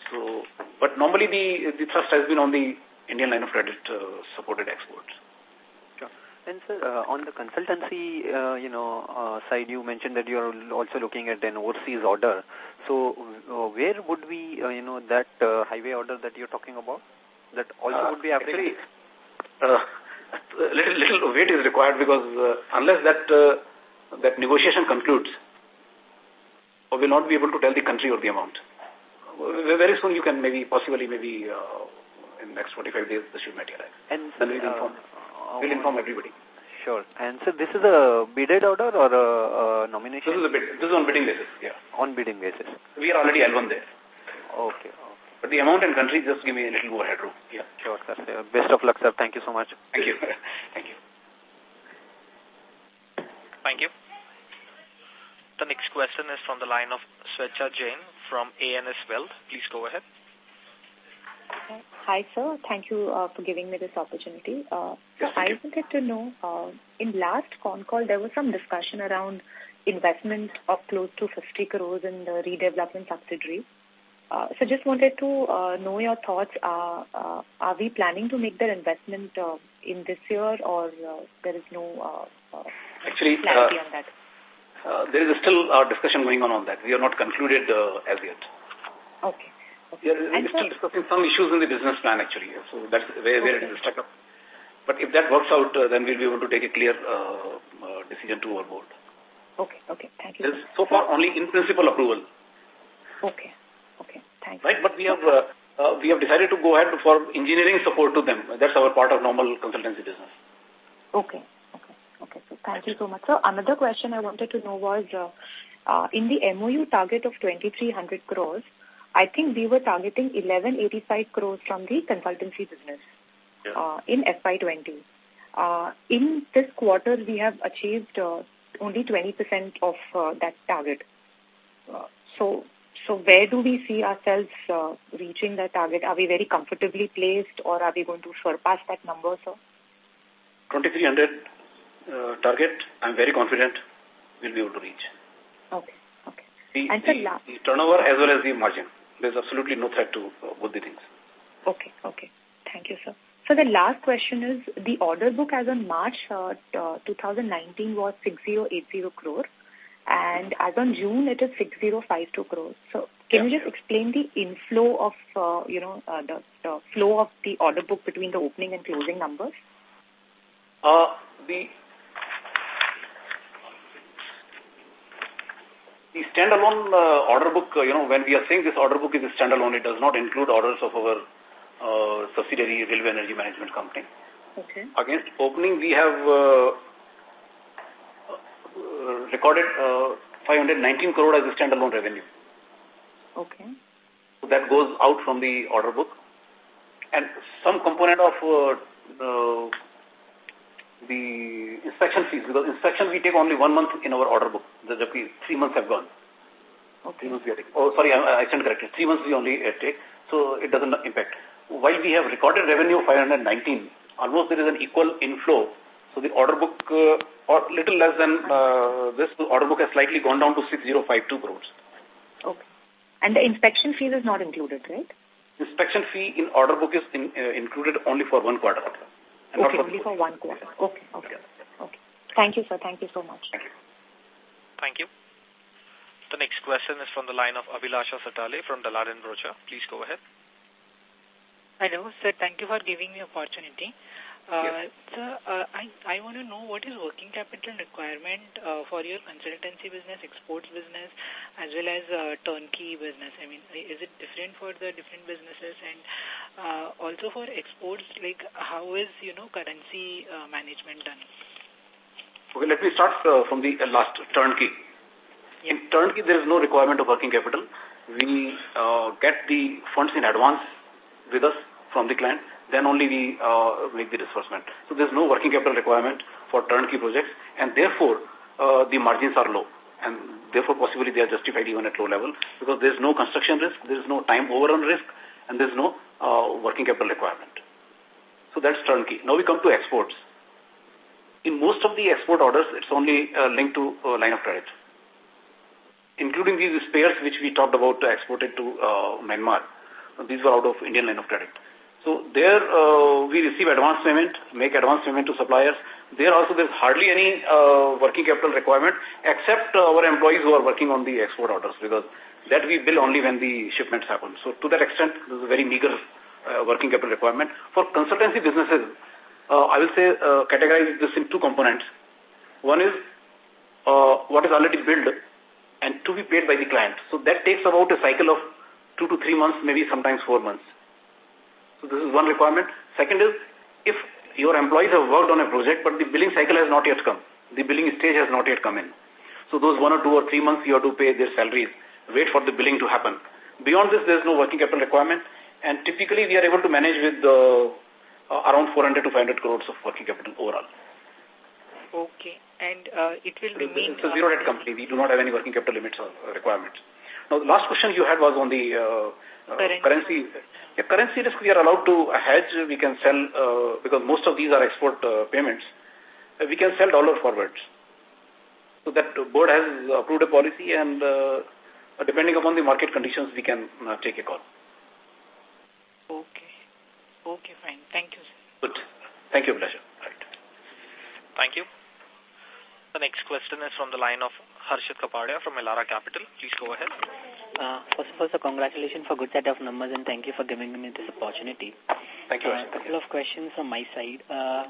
So, but normally the the thrust has been on the Indian line of credit supported exports. And sir, uh, on the consultancy, uh, you know, uh, side, you mentioned that you are also looking at an overseas order. So, uh, where would we, uh, you know, that uh, highway order that you're talking about, that also uh, would be Africa? Actually, uh, little, little wait is required because uh, unless that uh, that negotiation concludes, we will not be able to tell the country or the amount. Very soon you can maybe, possibly maybe uh, in the next 45 days this should materialize. And then inform, uh, we'll inform everybody. Sure. And so this is a bidded order or a, a nomination? This is a bid. This is on bidding basis, yeah. On bidding basis. We are already L1 there. Okay. But the amount and country just give me a little more headroom. Yeah. Sure, sir. Best of luck, sir. Thank you so much. Thank you. Thank you. Thank you. The next question is from the line of Swecha Jain from ANS Wealth. Please go ahead. Hi, sir. Thank you uh, for giving me this opportunity. Uh, yes, I wanted to know, uh, in last con call, there was some discussion around investment of close to 50 crores in the redevelopment subsidiary. Uh, so just wanted to uh, know your thoughts. Uh, uh, are we planning to make that investment uh, in this year or uh, there is no uh, uh, Actually, clarity uh, on that? Uh, there is still a discussion going on on that. We are not concluded uh, as yet. Okay. We are, we're still discussing some issues in the business plan actually. So that's where, where okay. it is stuck up. But if that works out, uh, then we'll be able to take a clear uh, uh, decision to our board. Okay, okay. Thank you. There's so far only in principle approval. Okay, okay. Thank you. Right, but we have uh, uh, we have decided to go ahead for engineering support to them. That's our part of normal consultancy business. Okay, okay, okay. So thank you so much. So another question I wanted to know was, uh, uh, in the MOU target of 2,300 crores, I think we were targeting 1185 crores from the consultancy business yeah. uh, in FY20. Uh, in this quarter, we have achieved uh, only 20% of uh, that target. Uh, so, so where do we see ourselves uh, reaching that target? Are we very comfortably placed or are we going to surpass that number, sir? 2300 uh, target, I'm very confident we'll be able to reach. Okay, okay. The, and the, the turnover as well as the margin. There's absolutely no threat to uh, both the things. Okay, okay. Thank you, sir. So the last question is, the order book as on March uh, uh, 2019 was 6080 crore and as on June it is 6052 crores. So can Yeah. you just explain the inflow of, uh, you know, uh, the, the flow of the order book between the opening and closing numbers? Uh, the The standalone uh, order book, uh, you know, when we are saying this order book is a standalone, it does not include orders of our uh, subsidiary Railway Energy Management Company. Okay. Against opening, we have uh, uh, recorded uh, 519 crore as a standalone revenue. Okay. So that goes out from the order book. And some component of uh, uh, the inspection fees, because inspection we take only one month in our order book. The, the three months have gone. Okay. Three months we are taking. Oh, sorry, I, I stand corrected. Three months we only uh, take, so it doesn't impact. While we have recorded revenue of 519, almost there is an equal inflow. So the order book, uh, or little less than uh, this, order book has slightly gone down to 6052 crores. Okay. And the inspection fees is not included, right? Inspection fee in order book is in, uh, included only for one quarter. Okay, only for one quarter. Okay, okay, okay. Thank you, sir. Thank you so much. Thank you. Thank you. The next question is from the line of Abhilasha Satale from Dalal and Broacha. Please go ahead. Hello, sir. Thank you for giving me opportunity. Uh. Sir, uh, I, I want to know what is working capital requirement uh, for your consultancy business, exports business, as well as uh, turnkey business. I mean, is it different for the different businesses? And uh, also for exports, like how is, you know, currency uh, management done? Okay, let me start uh, from the uh, last turnkey. Yeah. In turnkey, there is no requirement of working capital. We uh, get the funds in advance with us from the client then only we uh, make the disbursement. So there's no working capital requirement for turnkey projects, and therefore uh, the margins are low. And therefore, possibly they are justified even at low level because there's no construction risk, there's no time overrun risk, and there's no uh, working capital requirement. So that's turnkey. Now we come to exports. In most of the export orders, it's only uh, linked to uh, line of credit, including these spares which we talked about uh, exported to Myanmar. These were out of Indian line of credit. So there uh, we receive advance payment, make advance payment to suppliers. There also there's hardly any uh, working capital requirement except uh, our employees who are working on the export orders because that we bill only when the shipments happen. So to that extent, this is a very meager uh, working capital requirement. For consultancy businesses, uh, I will say uh, categorize this in two components. One is uh, what is already billed and to be paid by the client. So that takes about a cycle of two to three months, maybe sometimes four months. So this is one requirement. Second is, if your employees have worked on a project, but the billing cycle has not yet come. The billing stage has not yet come in. So those one or two or three months you have to pay their salaries, wait for the billing to happen. Beyond this, there is no working capital requirement. And typically, we are able to manage with uh, uh, around 400 to 500 crores of working capital overall. Okay. And uh, it will remain... It's a zero-debt company. We do not have any working capital limits or requirements. Now, the last question you had was on the uh, uh, Currency. currency. Yeah, currency risk we are allowed to hedge. We can sell, uh, because most of these are export uh, payments, uh, we can sell dollar forwards. So that board has approved a policy and uh, depending upon the market conditions, we can uh, take a call. Okay. Okay, fine. Thank you, sir. Good. Thank you, pleasure. Right. Thank you. The next question is from the line of Harshit Kapadia from Elara Capital. Please go ahead. Uh, first of all, sir, congratulations for a good set of numbers and thank you for giving me this opportunity. Thank you. A uh, couple of questions from my side. Uh,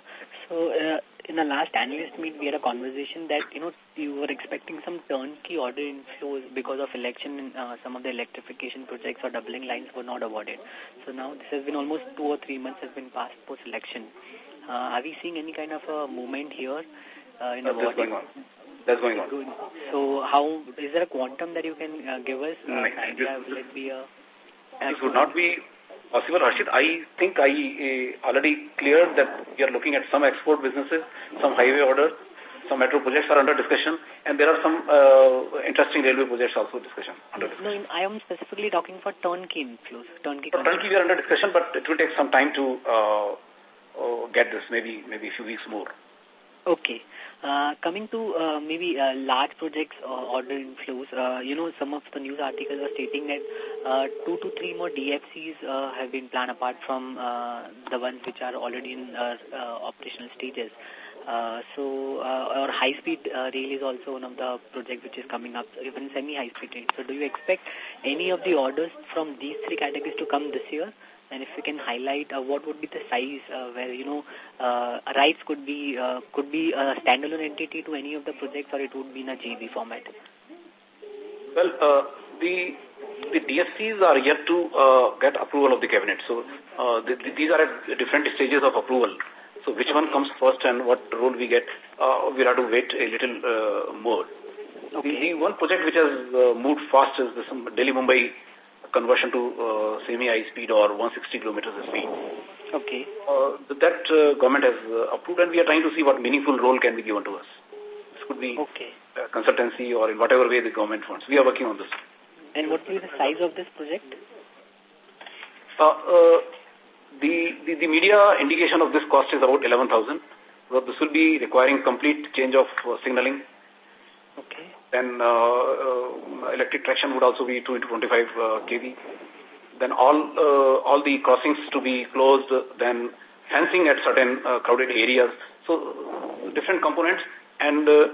so, uh, in the last analyst meet, we had a conversation that, you know, you were expecting some turnkey order inflows because of election and uh, some of the electrification projects or doubling lines were not awarded. So now this has been almost two or three months has been passed post-election. Uh, are we seeing any kind of a movement here uh, in awarding? That's going on. Good. So how, is there a quantum that you can uh, give us? Uh, No, idea, will it be a... This would not be possible, Harshit. I think I uh, already cleared that we are looking at some export businesses, some highway orders, some metro projects are under discussion, and there are some uh, interesting railway projects also discussion under discussion. No, I am specifically talking for turnkey inflows. Turnkey For turnkey, we are under discussion, but it will take some time to uh, uh, get this, maybe maybe a few weeks more. Okay. Uh, coming to uh, maybe uh, large projects or order inflows, uh, you know, some of the news articles are stating that uh, two to three more DFCs uh, have been planned apart from uh, the ones which are already in uh, uh, operational stages. Uh, so, uh, or high-speed uh, rail is also one of the projects which is coming up, even semi-high-speed rail. So, do you expect any of the orders from these three categories to come this year? And if you can highlight uh, what would be the size uh, where, you know, uh, RITES could be uh, could be a standalone entity to any of the projects or it would be in a JV format? Well, uh, the the DFCs are yet to uh, get approval of the cabinet. So uh, the, the, these are at different stages of approval. So which one comes first and what role we get, uh, we'll have to wait a little uh, more. Okay. The, the one project which has uh, moved fast is the Delhi-Mumbai conversion to uh, semi-high speed or 160 kilometers of speed. Okay. Uh, that uh, government has uh, approved and we are trying to see what meaningful role can be given to us. This could be okay. Consultancy or in whatever way the government wants. We are working on this. And what will be the size of this project? Uh, uh, the, the, the media indication of this cost is about 11,000. So this will be requiring complete change of uh, signaling. Okay. Then uh, uh, electric traction would also be 2 into 25 uh, kV. Then all uh, all the crossings to be closed. Then fencing at certain uh, crowded areas. So different components and uh,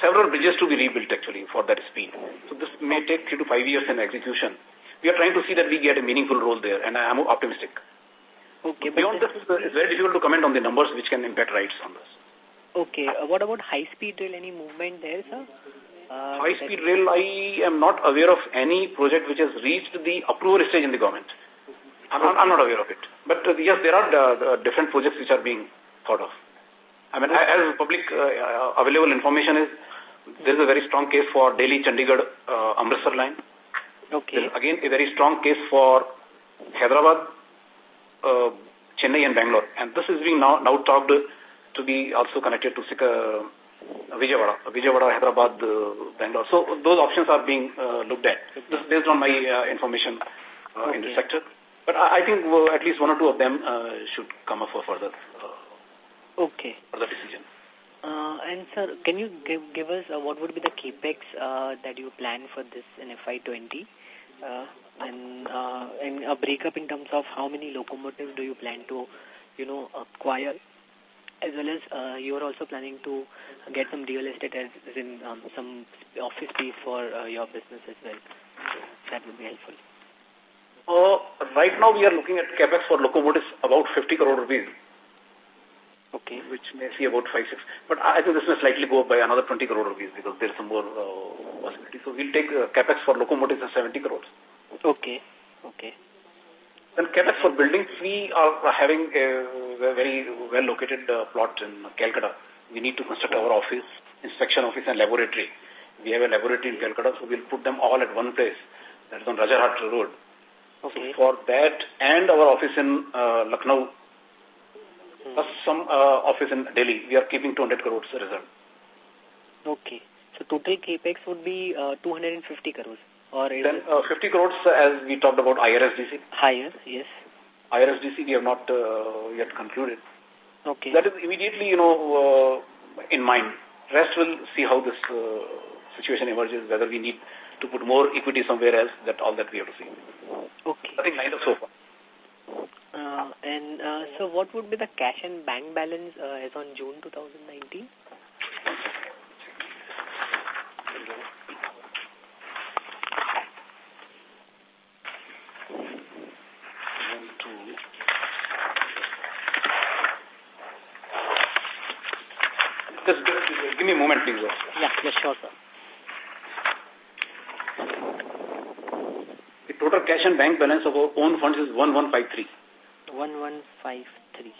several bridges to be rebuilt actually for that speed. So this may take three to five years in execution. We are trying to see that we get a meaningful role there and I am optimistic. Okay, Beyond this, it's very difficult to comment on the numbers which can impact RITES on this. Okay, uh, what about high-speed rail? Any movement there, sir? Uh, high-speed rail, I am not aware of any project which has reached the approval stage in the government. I'm, not, I'm not aware of it. But uh, yes, there are uh, different projects which are being thought of. I mean, as public uh, available information is, there is a very strong case for Delhi, Chandigarh, uh, Amritsar line. Okay. again, a very strong case for Hyderabad, uh, Chennai and Bangalore. And this is being now, now talked to be also connected to uh, Vijayawada, Vijayawada, Hyderabad, uh, Bangalore. So those options are being uh, looked at. This based on my uh, information uh, okay. in the sector. But I, I think uh, at least one or two of them uh, should come up for further uh, okay. further decision. Uh, and sir, can you give, give us uh, what would be the capex uh, that you plan for this in FY20? Uh, and, uh, and a breakup in terms of how many locomotives do you plan to, you know, acquire, as well as uh, you are also planning to get some real estate as, as in um, some office space for uh, your business as well. So that would be helpful. Uh, right now we are looking at capex for locomotives about 50 crore rupees. Okay. Which may see about 5, 6. But I think this may slightly go up by another 20 crore rupees because there's some more uh, possibility. So we'll take uh, capex for locomotives at 70 crores. Okay. Okay. Then capex for buildings, we are having a very well located uh, plot in Calcutta. We need to construct our office, inspection office and laboratory. We have a laboratory in Calcutta, so we'll put them all at one place. That is on Rajarhat Road. Okay. So for that and our office in uh, Lucknow, hmm. plus some uh, office in Delhi, we are keeping 200 crores reserve. Okay. So total capex would be uh, 250 crores. Or then uh, 50 crores as we talked about IRSDC. Higher, yes. IRSDC we have not uh, yet concluded. Okay. That is immediately, you know, uh, in mind. Rest will see how this uh, situation emerges, whether we need to put more equity somewhere else, that all that we have to see. Okay. Nothing lined up so far. Uh, and uh, so what would be the cash and bank balance uh, as on June 2019? Just give me a moment, please. Yeah, yeah, sure, sir. The total cash and bank balance of our own funds is 1153. 1153.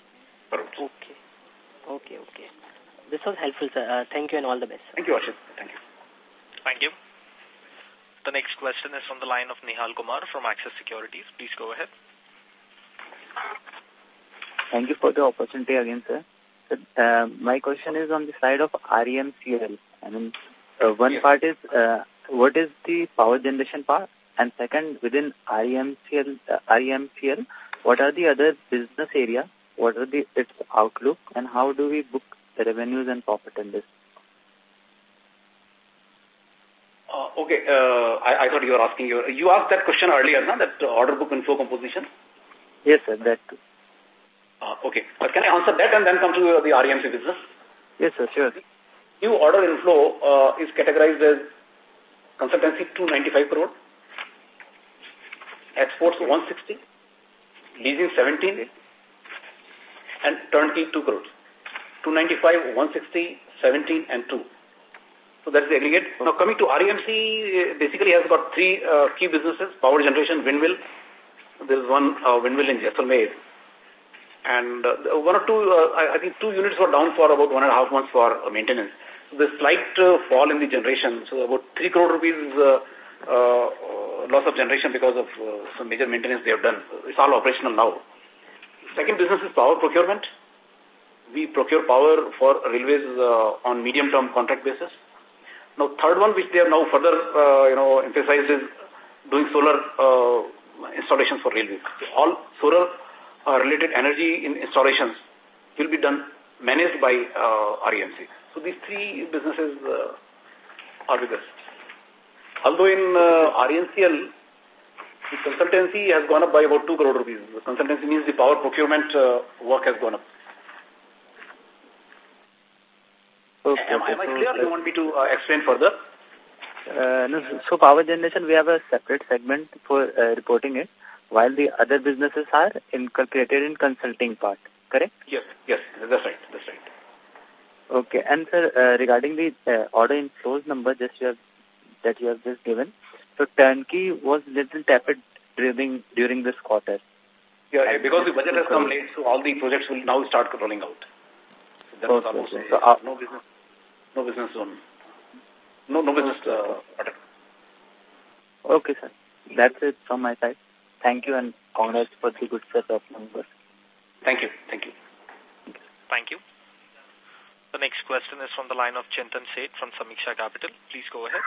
Correct. Okay. Okay, okay. This was helpful, sir. Uh, thank you and all the best. Sir. Thank you, Ashit. Thank you. Thank you. The next question is from the line of Nihal Kumar from Axis Securities. Please go ahead. Thank you for the opportunity again, sir. Uh, my question is on the side of REMCL. I mean, uh, one yes. part is uh, what is the power generation part, and second, within REMCL, uh, REMCL, what are the other business area? What are the its outlook, and how do we book the revenues and profit in this? Uh, okay, uh, I, I thought you were asking you. You asked that question earlier, no? That order book inflow composition. Yes, sir. That too. Uh, okay. Uh, can I answer that and then come to uh, the REMC business? Yes, sir, sure. New order inflow uh, is categorized as consultancy 295 crore, exports 160, leasing 17, and turnkey 2 crores. 295, 160, 17, and 2. So that's the aggregate. Now coming to REMC, basically has got three uh, key businesses, power generation, windmill. There is one uh, windmill in Jaisalmer. And uh, one or two, uh, I, I, think two units were down for about one and a half months for uh, maintenance. The slight uh, fall in the generation, so about three crore rupees uh, uh, loss of generation because of some major maintenance they have done. It's all operational now. Second business is power procurement. We procure power for railways on medium-term contract basis. Now, third one, which they have now further, you know, emphasized is doing solar installations for railways. All solar related energy in installations will be done, managed by uh, REMC. So these three businesses uh, are with us. Although in uh, REMCL, the consultancy has gone up by about 2 crore rupees. The consultancy means the power procurement uh, work has gone up. Okay, am, am I clear? Do You want me to uh, explain further? Uh, no, so power generation, we have a separate segment for uh, reporting it, while the other businesses are incorporated in consulting part, correct? Yes, yes, that's right, that's right. Okay, and sir, uh, regarding the uh, order inflows number just you have, that you have just given, so turnkey was little tepid during during this quarter. Yeah, because the budget has come late, so all the projects will now start rolling out. So that was almost So, uh, no business, no business zone, no no business uh, order. Okay, sir. That's it from my side. Thank you and congrats for the good set of numbers. Thank you, thank you. Thank you. The next question is from the line of Chintan Seth from Samiksha Capital. Please go ahead.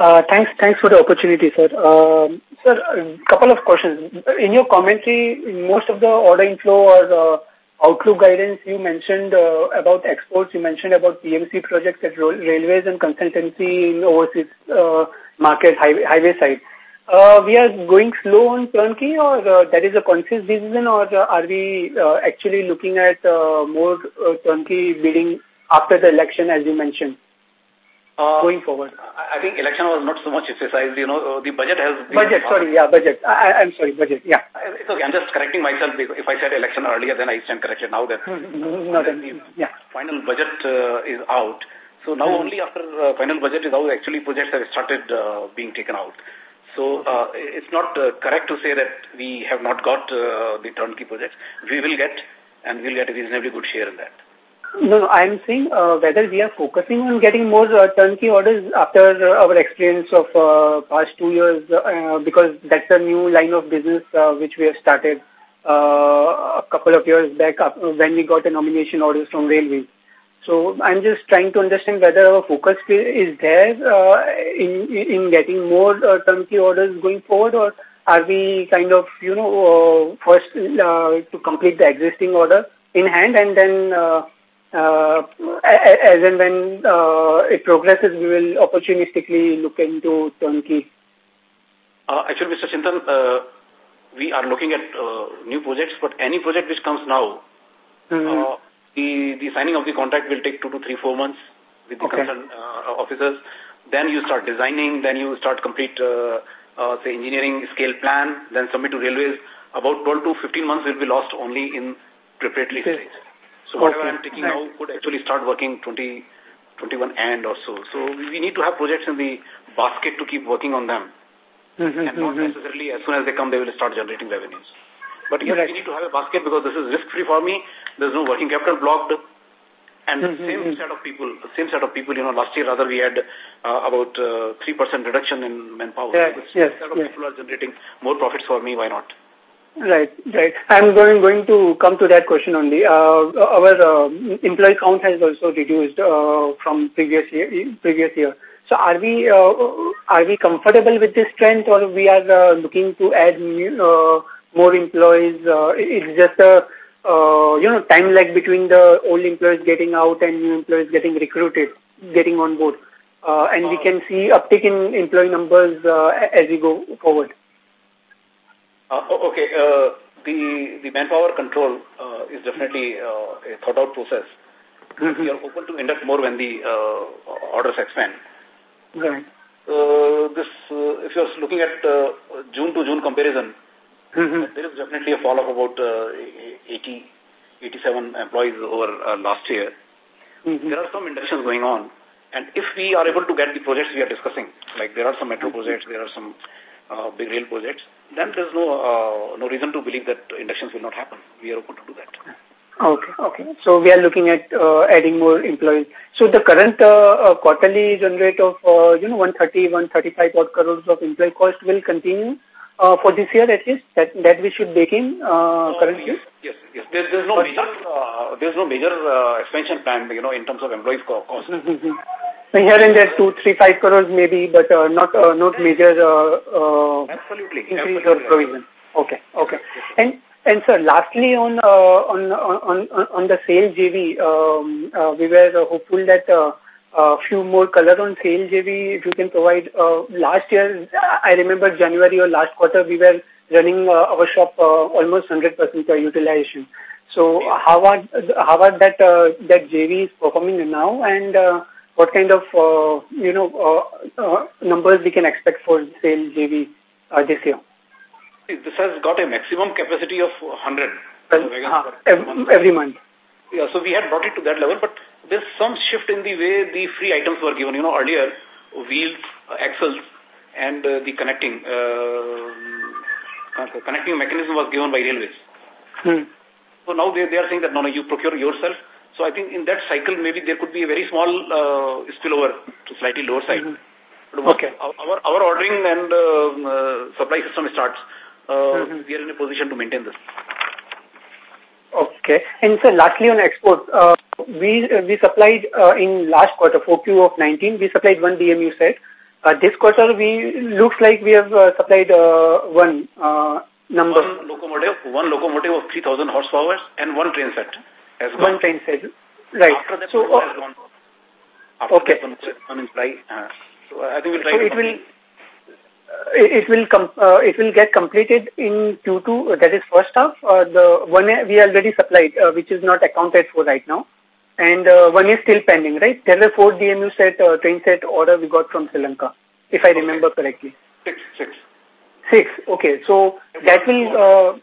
Uh, thanks, thanks for the opportunity, sir. Um, sir, a couple of questions. In your commentary, most of the order inflow or uh, outlook guidance you mentioned uh, about exports, you mentioned about PMC projects at railways and consultancy in overseas uh, market, highway, highway side. Uh, we are going slow on turnkey or uh, that is a conscious decision or uh, are we uh, actually looking at uh, more uh, turnkey bidding after the election as you mentioned? Uh, going forward. I think election was not so much emphasized, you know, the budget has been... Budget, sorry, yeah, budget. I, I'm sorry, budget, yeah. It's okay, I'm just correcting myself. because If I said election earlier, then I stand corrected now that No, then, yeah. final budget uh, is out. So now Mhm. only after uh, final budget is out, actually projects have started uh, being taken out. So uh, it's not uh, correct to say that we have not got uh, the turnkey projects. We will get, and we'll get a reasonably good share in that. No, I'm saying uh, whether we are focusing on getting more uh, turnkey orders after uh, our experience of uh, past two years, uh, because that's a new line of business uh, which we have started uh, a couple of years back up when we got a nomination orders from railways. So I'm just trying to understand whether our focus is there uh, in in getting more uh, turnkey orders going forward, or are we kind of you know uh, first uh, to complete the existing order in hand and then uh, uh, as and when uh, it progresses, we will opportunistically look into turnkey. Uh, actually, Mr. Chintan, uh, we are looking at uh, new projects, but any project which comes now, uh, the, the signing of the contract will take two to three, four months with the Okay. concerned uh, officers. Then you start designing, then you start complete, uh, uh, say, engineering scale plan, then submit to railways. About 12 to 15 months will be lost only in preparatory Okay. stage. So whatever Okay. I'm taking Right. now could actually start working 20, 21 and or so. So we we need to have projects in the basket to keep working on them and not necessarily as soon as they come, they will start generating revenues. But yes, we need to have a basket because this is risk-free for me. There's no working capital blocked. And Mhm, same mhm. set of people, same set of people, you know, last year rather we had uh, about uh, 3% reduction in manpower. Yes, So yes, set of yes. people are generating more profits for me, why not? Right, right. I'm going going to come to that question only. Uh, our uh, employee count has also reduced uh, from previous year. Previous year. So are we uh, are we comfortable with this trend, or we are uh, looking to add new, uh, more employees? Uh, it's just a uh, you know time lag between the old employees getting out and new employees getting recruited, getting on board, uh, and we can see uptick in employee numbers uh, as we go forward. Uh, okay, uh, the, the manpower control uh, is definitely uh, a thought-out process. We are open to induct more when the uh, orders expand. Right. Uh, this, uh, if you're looking at uh, June to June comparison, there is definitely a fall of about uh, 80, 87 employees over uh, last year. There are some inductions going on. And if we are able to get the projects we are discussing, like there are some metro projects, there are some uh, big rail projects, then there's no uh, no reason to believe that inductions will not happen. We are open to do that. Okay, okay. So we are looking at uh, adding more employees. So the current uh, uh, quarterly run rate of, uh, you know, 130, 135 odd crores of employee cost will continue uh, for this year at least, that, that we should bake in uh, currently? Yes, yes. There, there's no major, uh, there's no major uh, expansion plan, you know, in terms of employees cost. Here and there, two, three, five crores maybe, but uh, not uh, not major uh, uh, Absolutely. increase Absolutely. or provision. Okay, okay. And and sir, lastly on uh, on on on the SAIL JV, um, uh, we were uh, hopeful that uh, a few more color on SAIL JV, if you can provide. Uh, last year, I remember January or last quarter, we were running uh, our shop uh, almost 100% utilization. So how are how are that uh, that JV is performing now, and uh, what kind of uh, you know uh, uh, numbers we can expect for SAIL JV uh, this year? This has got a maximum capacity of 100 Well, uh, every month. Yeah, so we had brought it to that level, but there's some shift in the way the free items were given. You know, earlier, wheels, uh, axles, and uh, the connecting uh, connecting mechanism was given by railways. Hmm. So now they, they are saying that, no, no, you procure yourself. So I think in that cycle, maybe there could be a very small uh, spillover to slightly lower side. But once Okay. Our, our ordering and uh, uh, supply system starts, uh, Mhm. we are in a position to maintain this. Okay. And so lastly on export, uh, we uh, we supplied uh, in last quarter, 4Q of 19, we supplied one DMU set. Uh, this quarter, we looks like we have uh, supplied uh, one uh, number, One locomotive, one locomotive of 3,000 horsepower and one train set has gone. one train set. Right. After that, So, uh, has gone. After okay. that, one, one July. Uh, so I think we'll try So to it will it it will com uh, it will get completed in Q2. uh, That is first half. Uh, the one we already supplied, uh, which is not accounted for right now, and uh, one is still pending. Right? There were four DMU set uh, train set order we got from Sri Lanka, if I remember correctly. Six, six. Six. Okay. So that will. Uh,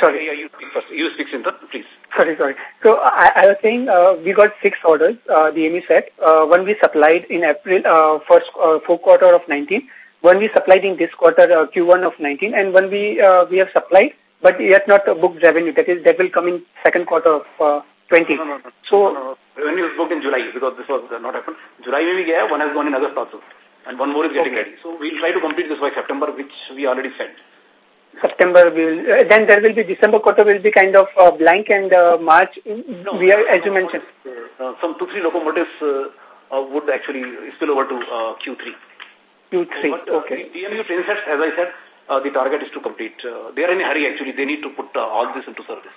Sorry. Yeah, you speak first. You speak, please. Sorry, sorry. So I, I was saying uh, we got six orders, uh, the EMI set. Uh, one we supplied in April, uh, first uh, fourth quarter of 19. One we supplied in this quarter, uh, Q1 of 19, and one we uh, we have supplied, but yet not uh, booked revenue. That is that will come in second quarter of uh, 20. No, no, no. So no, no. Revenue was booked in July because this was not happened. July maybe yeah, one has gone in August also. And one more is getting Okay. ready. So we'll try to complete this by September, which we already said. September will uh, then there will be December quarter will be kind of uh, blank and uh, March we are as you mentioned. Uh, some two, three locomotives uh, uh, would actually spill over to uh, Q3. Q3. But, Okay. the DMU train sets, as I said, uh, the target is to complete. Uh, they are in a hurry actually. They need to put uh, all this into service.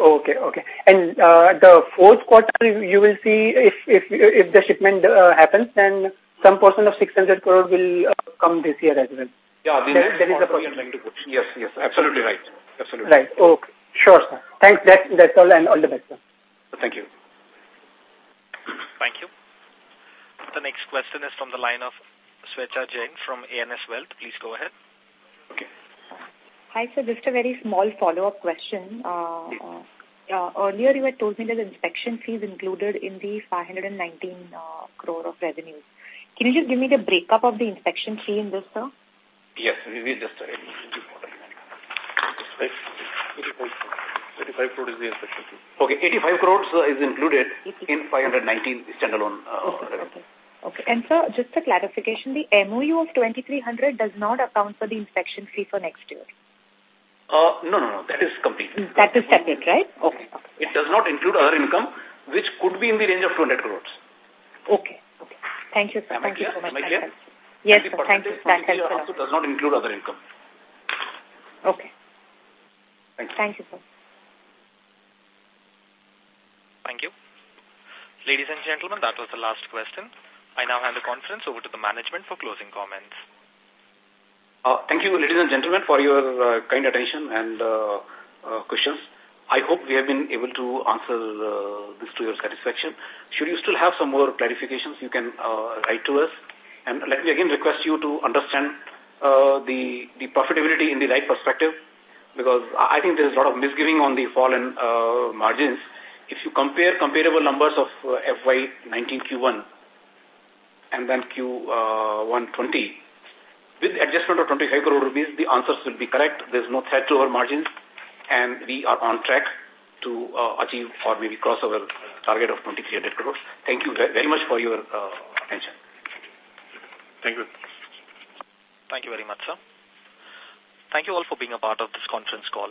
Okay, okay. And uh, the fourth quarter, you will see if if if the shipment uh, happens, then some portion of 600 crore will uh, come this year as well. Yeah, the There- next there is a quarter we are trying to put. Yes, yes, absolutely right. Absolutely. Right. Okay. Sure, sir. Thanks. That, that's all and all the best, sir. Thank you. Thank you. The next question is from the line of Swecha Jain from ANS Wealth. Please go ahead. Hi, sir. Just a very small follow-up question. Uh, uh, uh, earlier, you had told me that the inspection fees included in the 519 uh, crore of revenues. Can you just give me the breakup of the inspection fee in this, sir? Yes, we will just... Uh, 85 crore is the inspection fee. okay, 85 crores uh, is included in 519 standalone uh, revenue. Okay. Okay. And sir, just a clarification, the MOU of 2300 does not account for the inspection fee for next year. Uh, no, no, no, that is complete. That is separate, right? Okay. It does not include other income, which could be in the range of 200 crores. Okay. Okay. Thank you, sir. Am I Thank you clear? so much. Am I That clear? helps. Yes, And the sir. Thank you. percentage That from here helps a also lot. does not include other income. Okay. Thank you. Thank you, sir. Thank you. Ladies and gentlemen, that was the last question. I now hand the conference over to the management for closing comments. Uh, thank you, ladies and gentlemen, for your uh, kind attention and uh, uh, questions. I hope we have been able to answer uh, this to your satisfaction. Should you still have some more clarifications, you can uh, write to us. And let me again request you to understand uh, the, the profitability in the right perspective because I think there is a lot of misgiving on the fall in uh, margins if you compare comparable numbers of uh, FY19 Q1 and then Q1 20, with adjustment of 25 crore rupees, the answers will be correct. There's no threat to our margins, and we are on track to uh, achieve or maybe cross our target of 2,300 crores. Thank you very much for your uh, attention. Thank you. Thank you very much, sir. Thank you all for being a part of this conference call.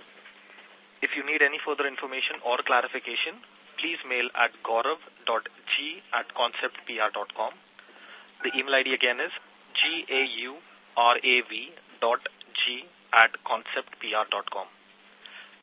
If you need any further information or clarification, please mail at gaurav.g at conceptpr.com. The email ID again is gaurav dot g at conceptpr.com.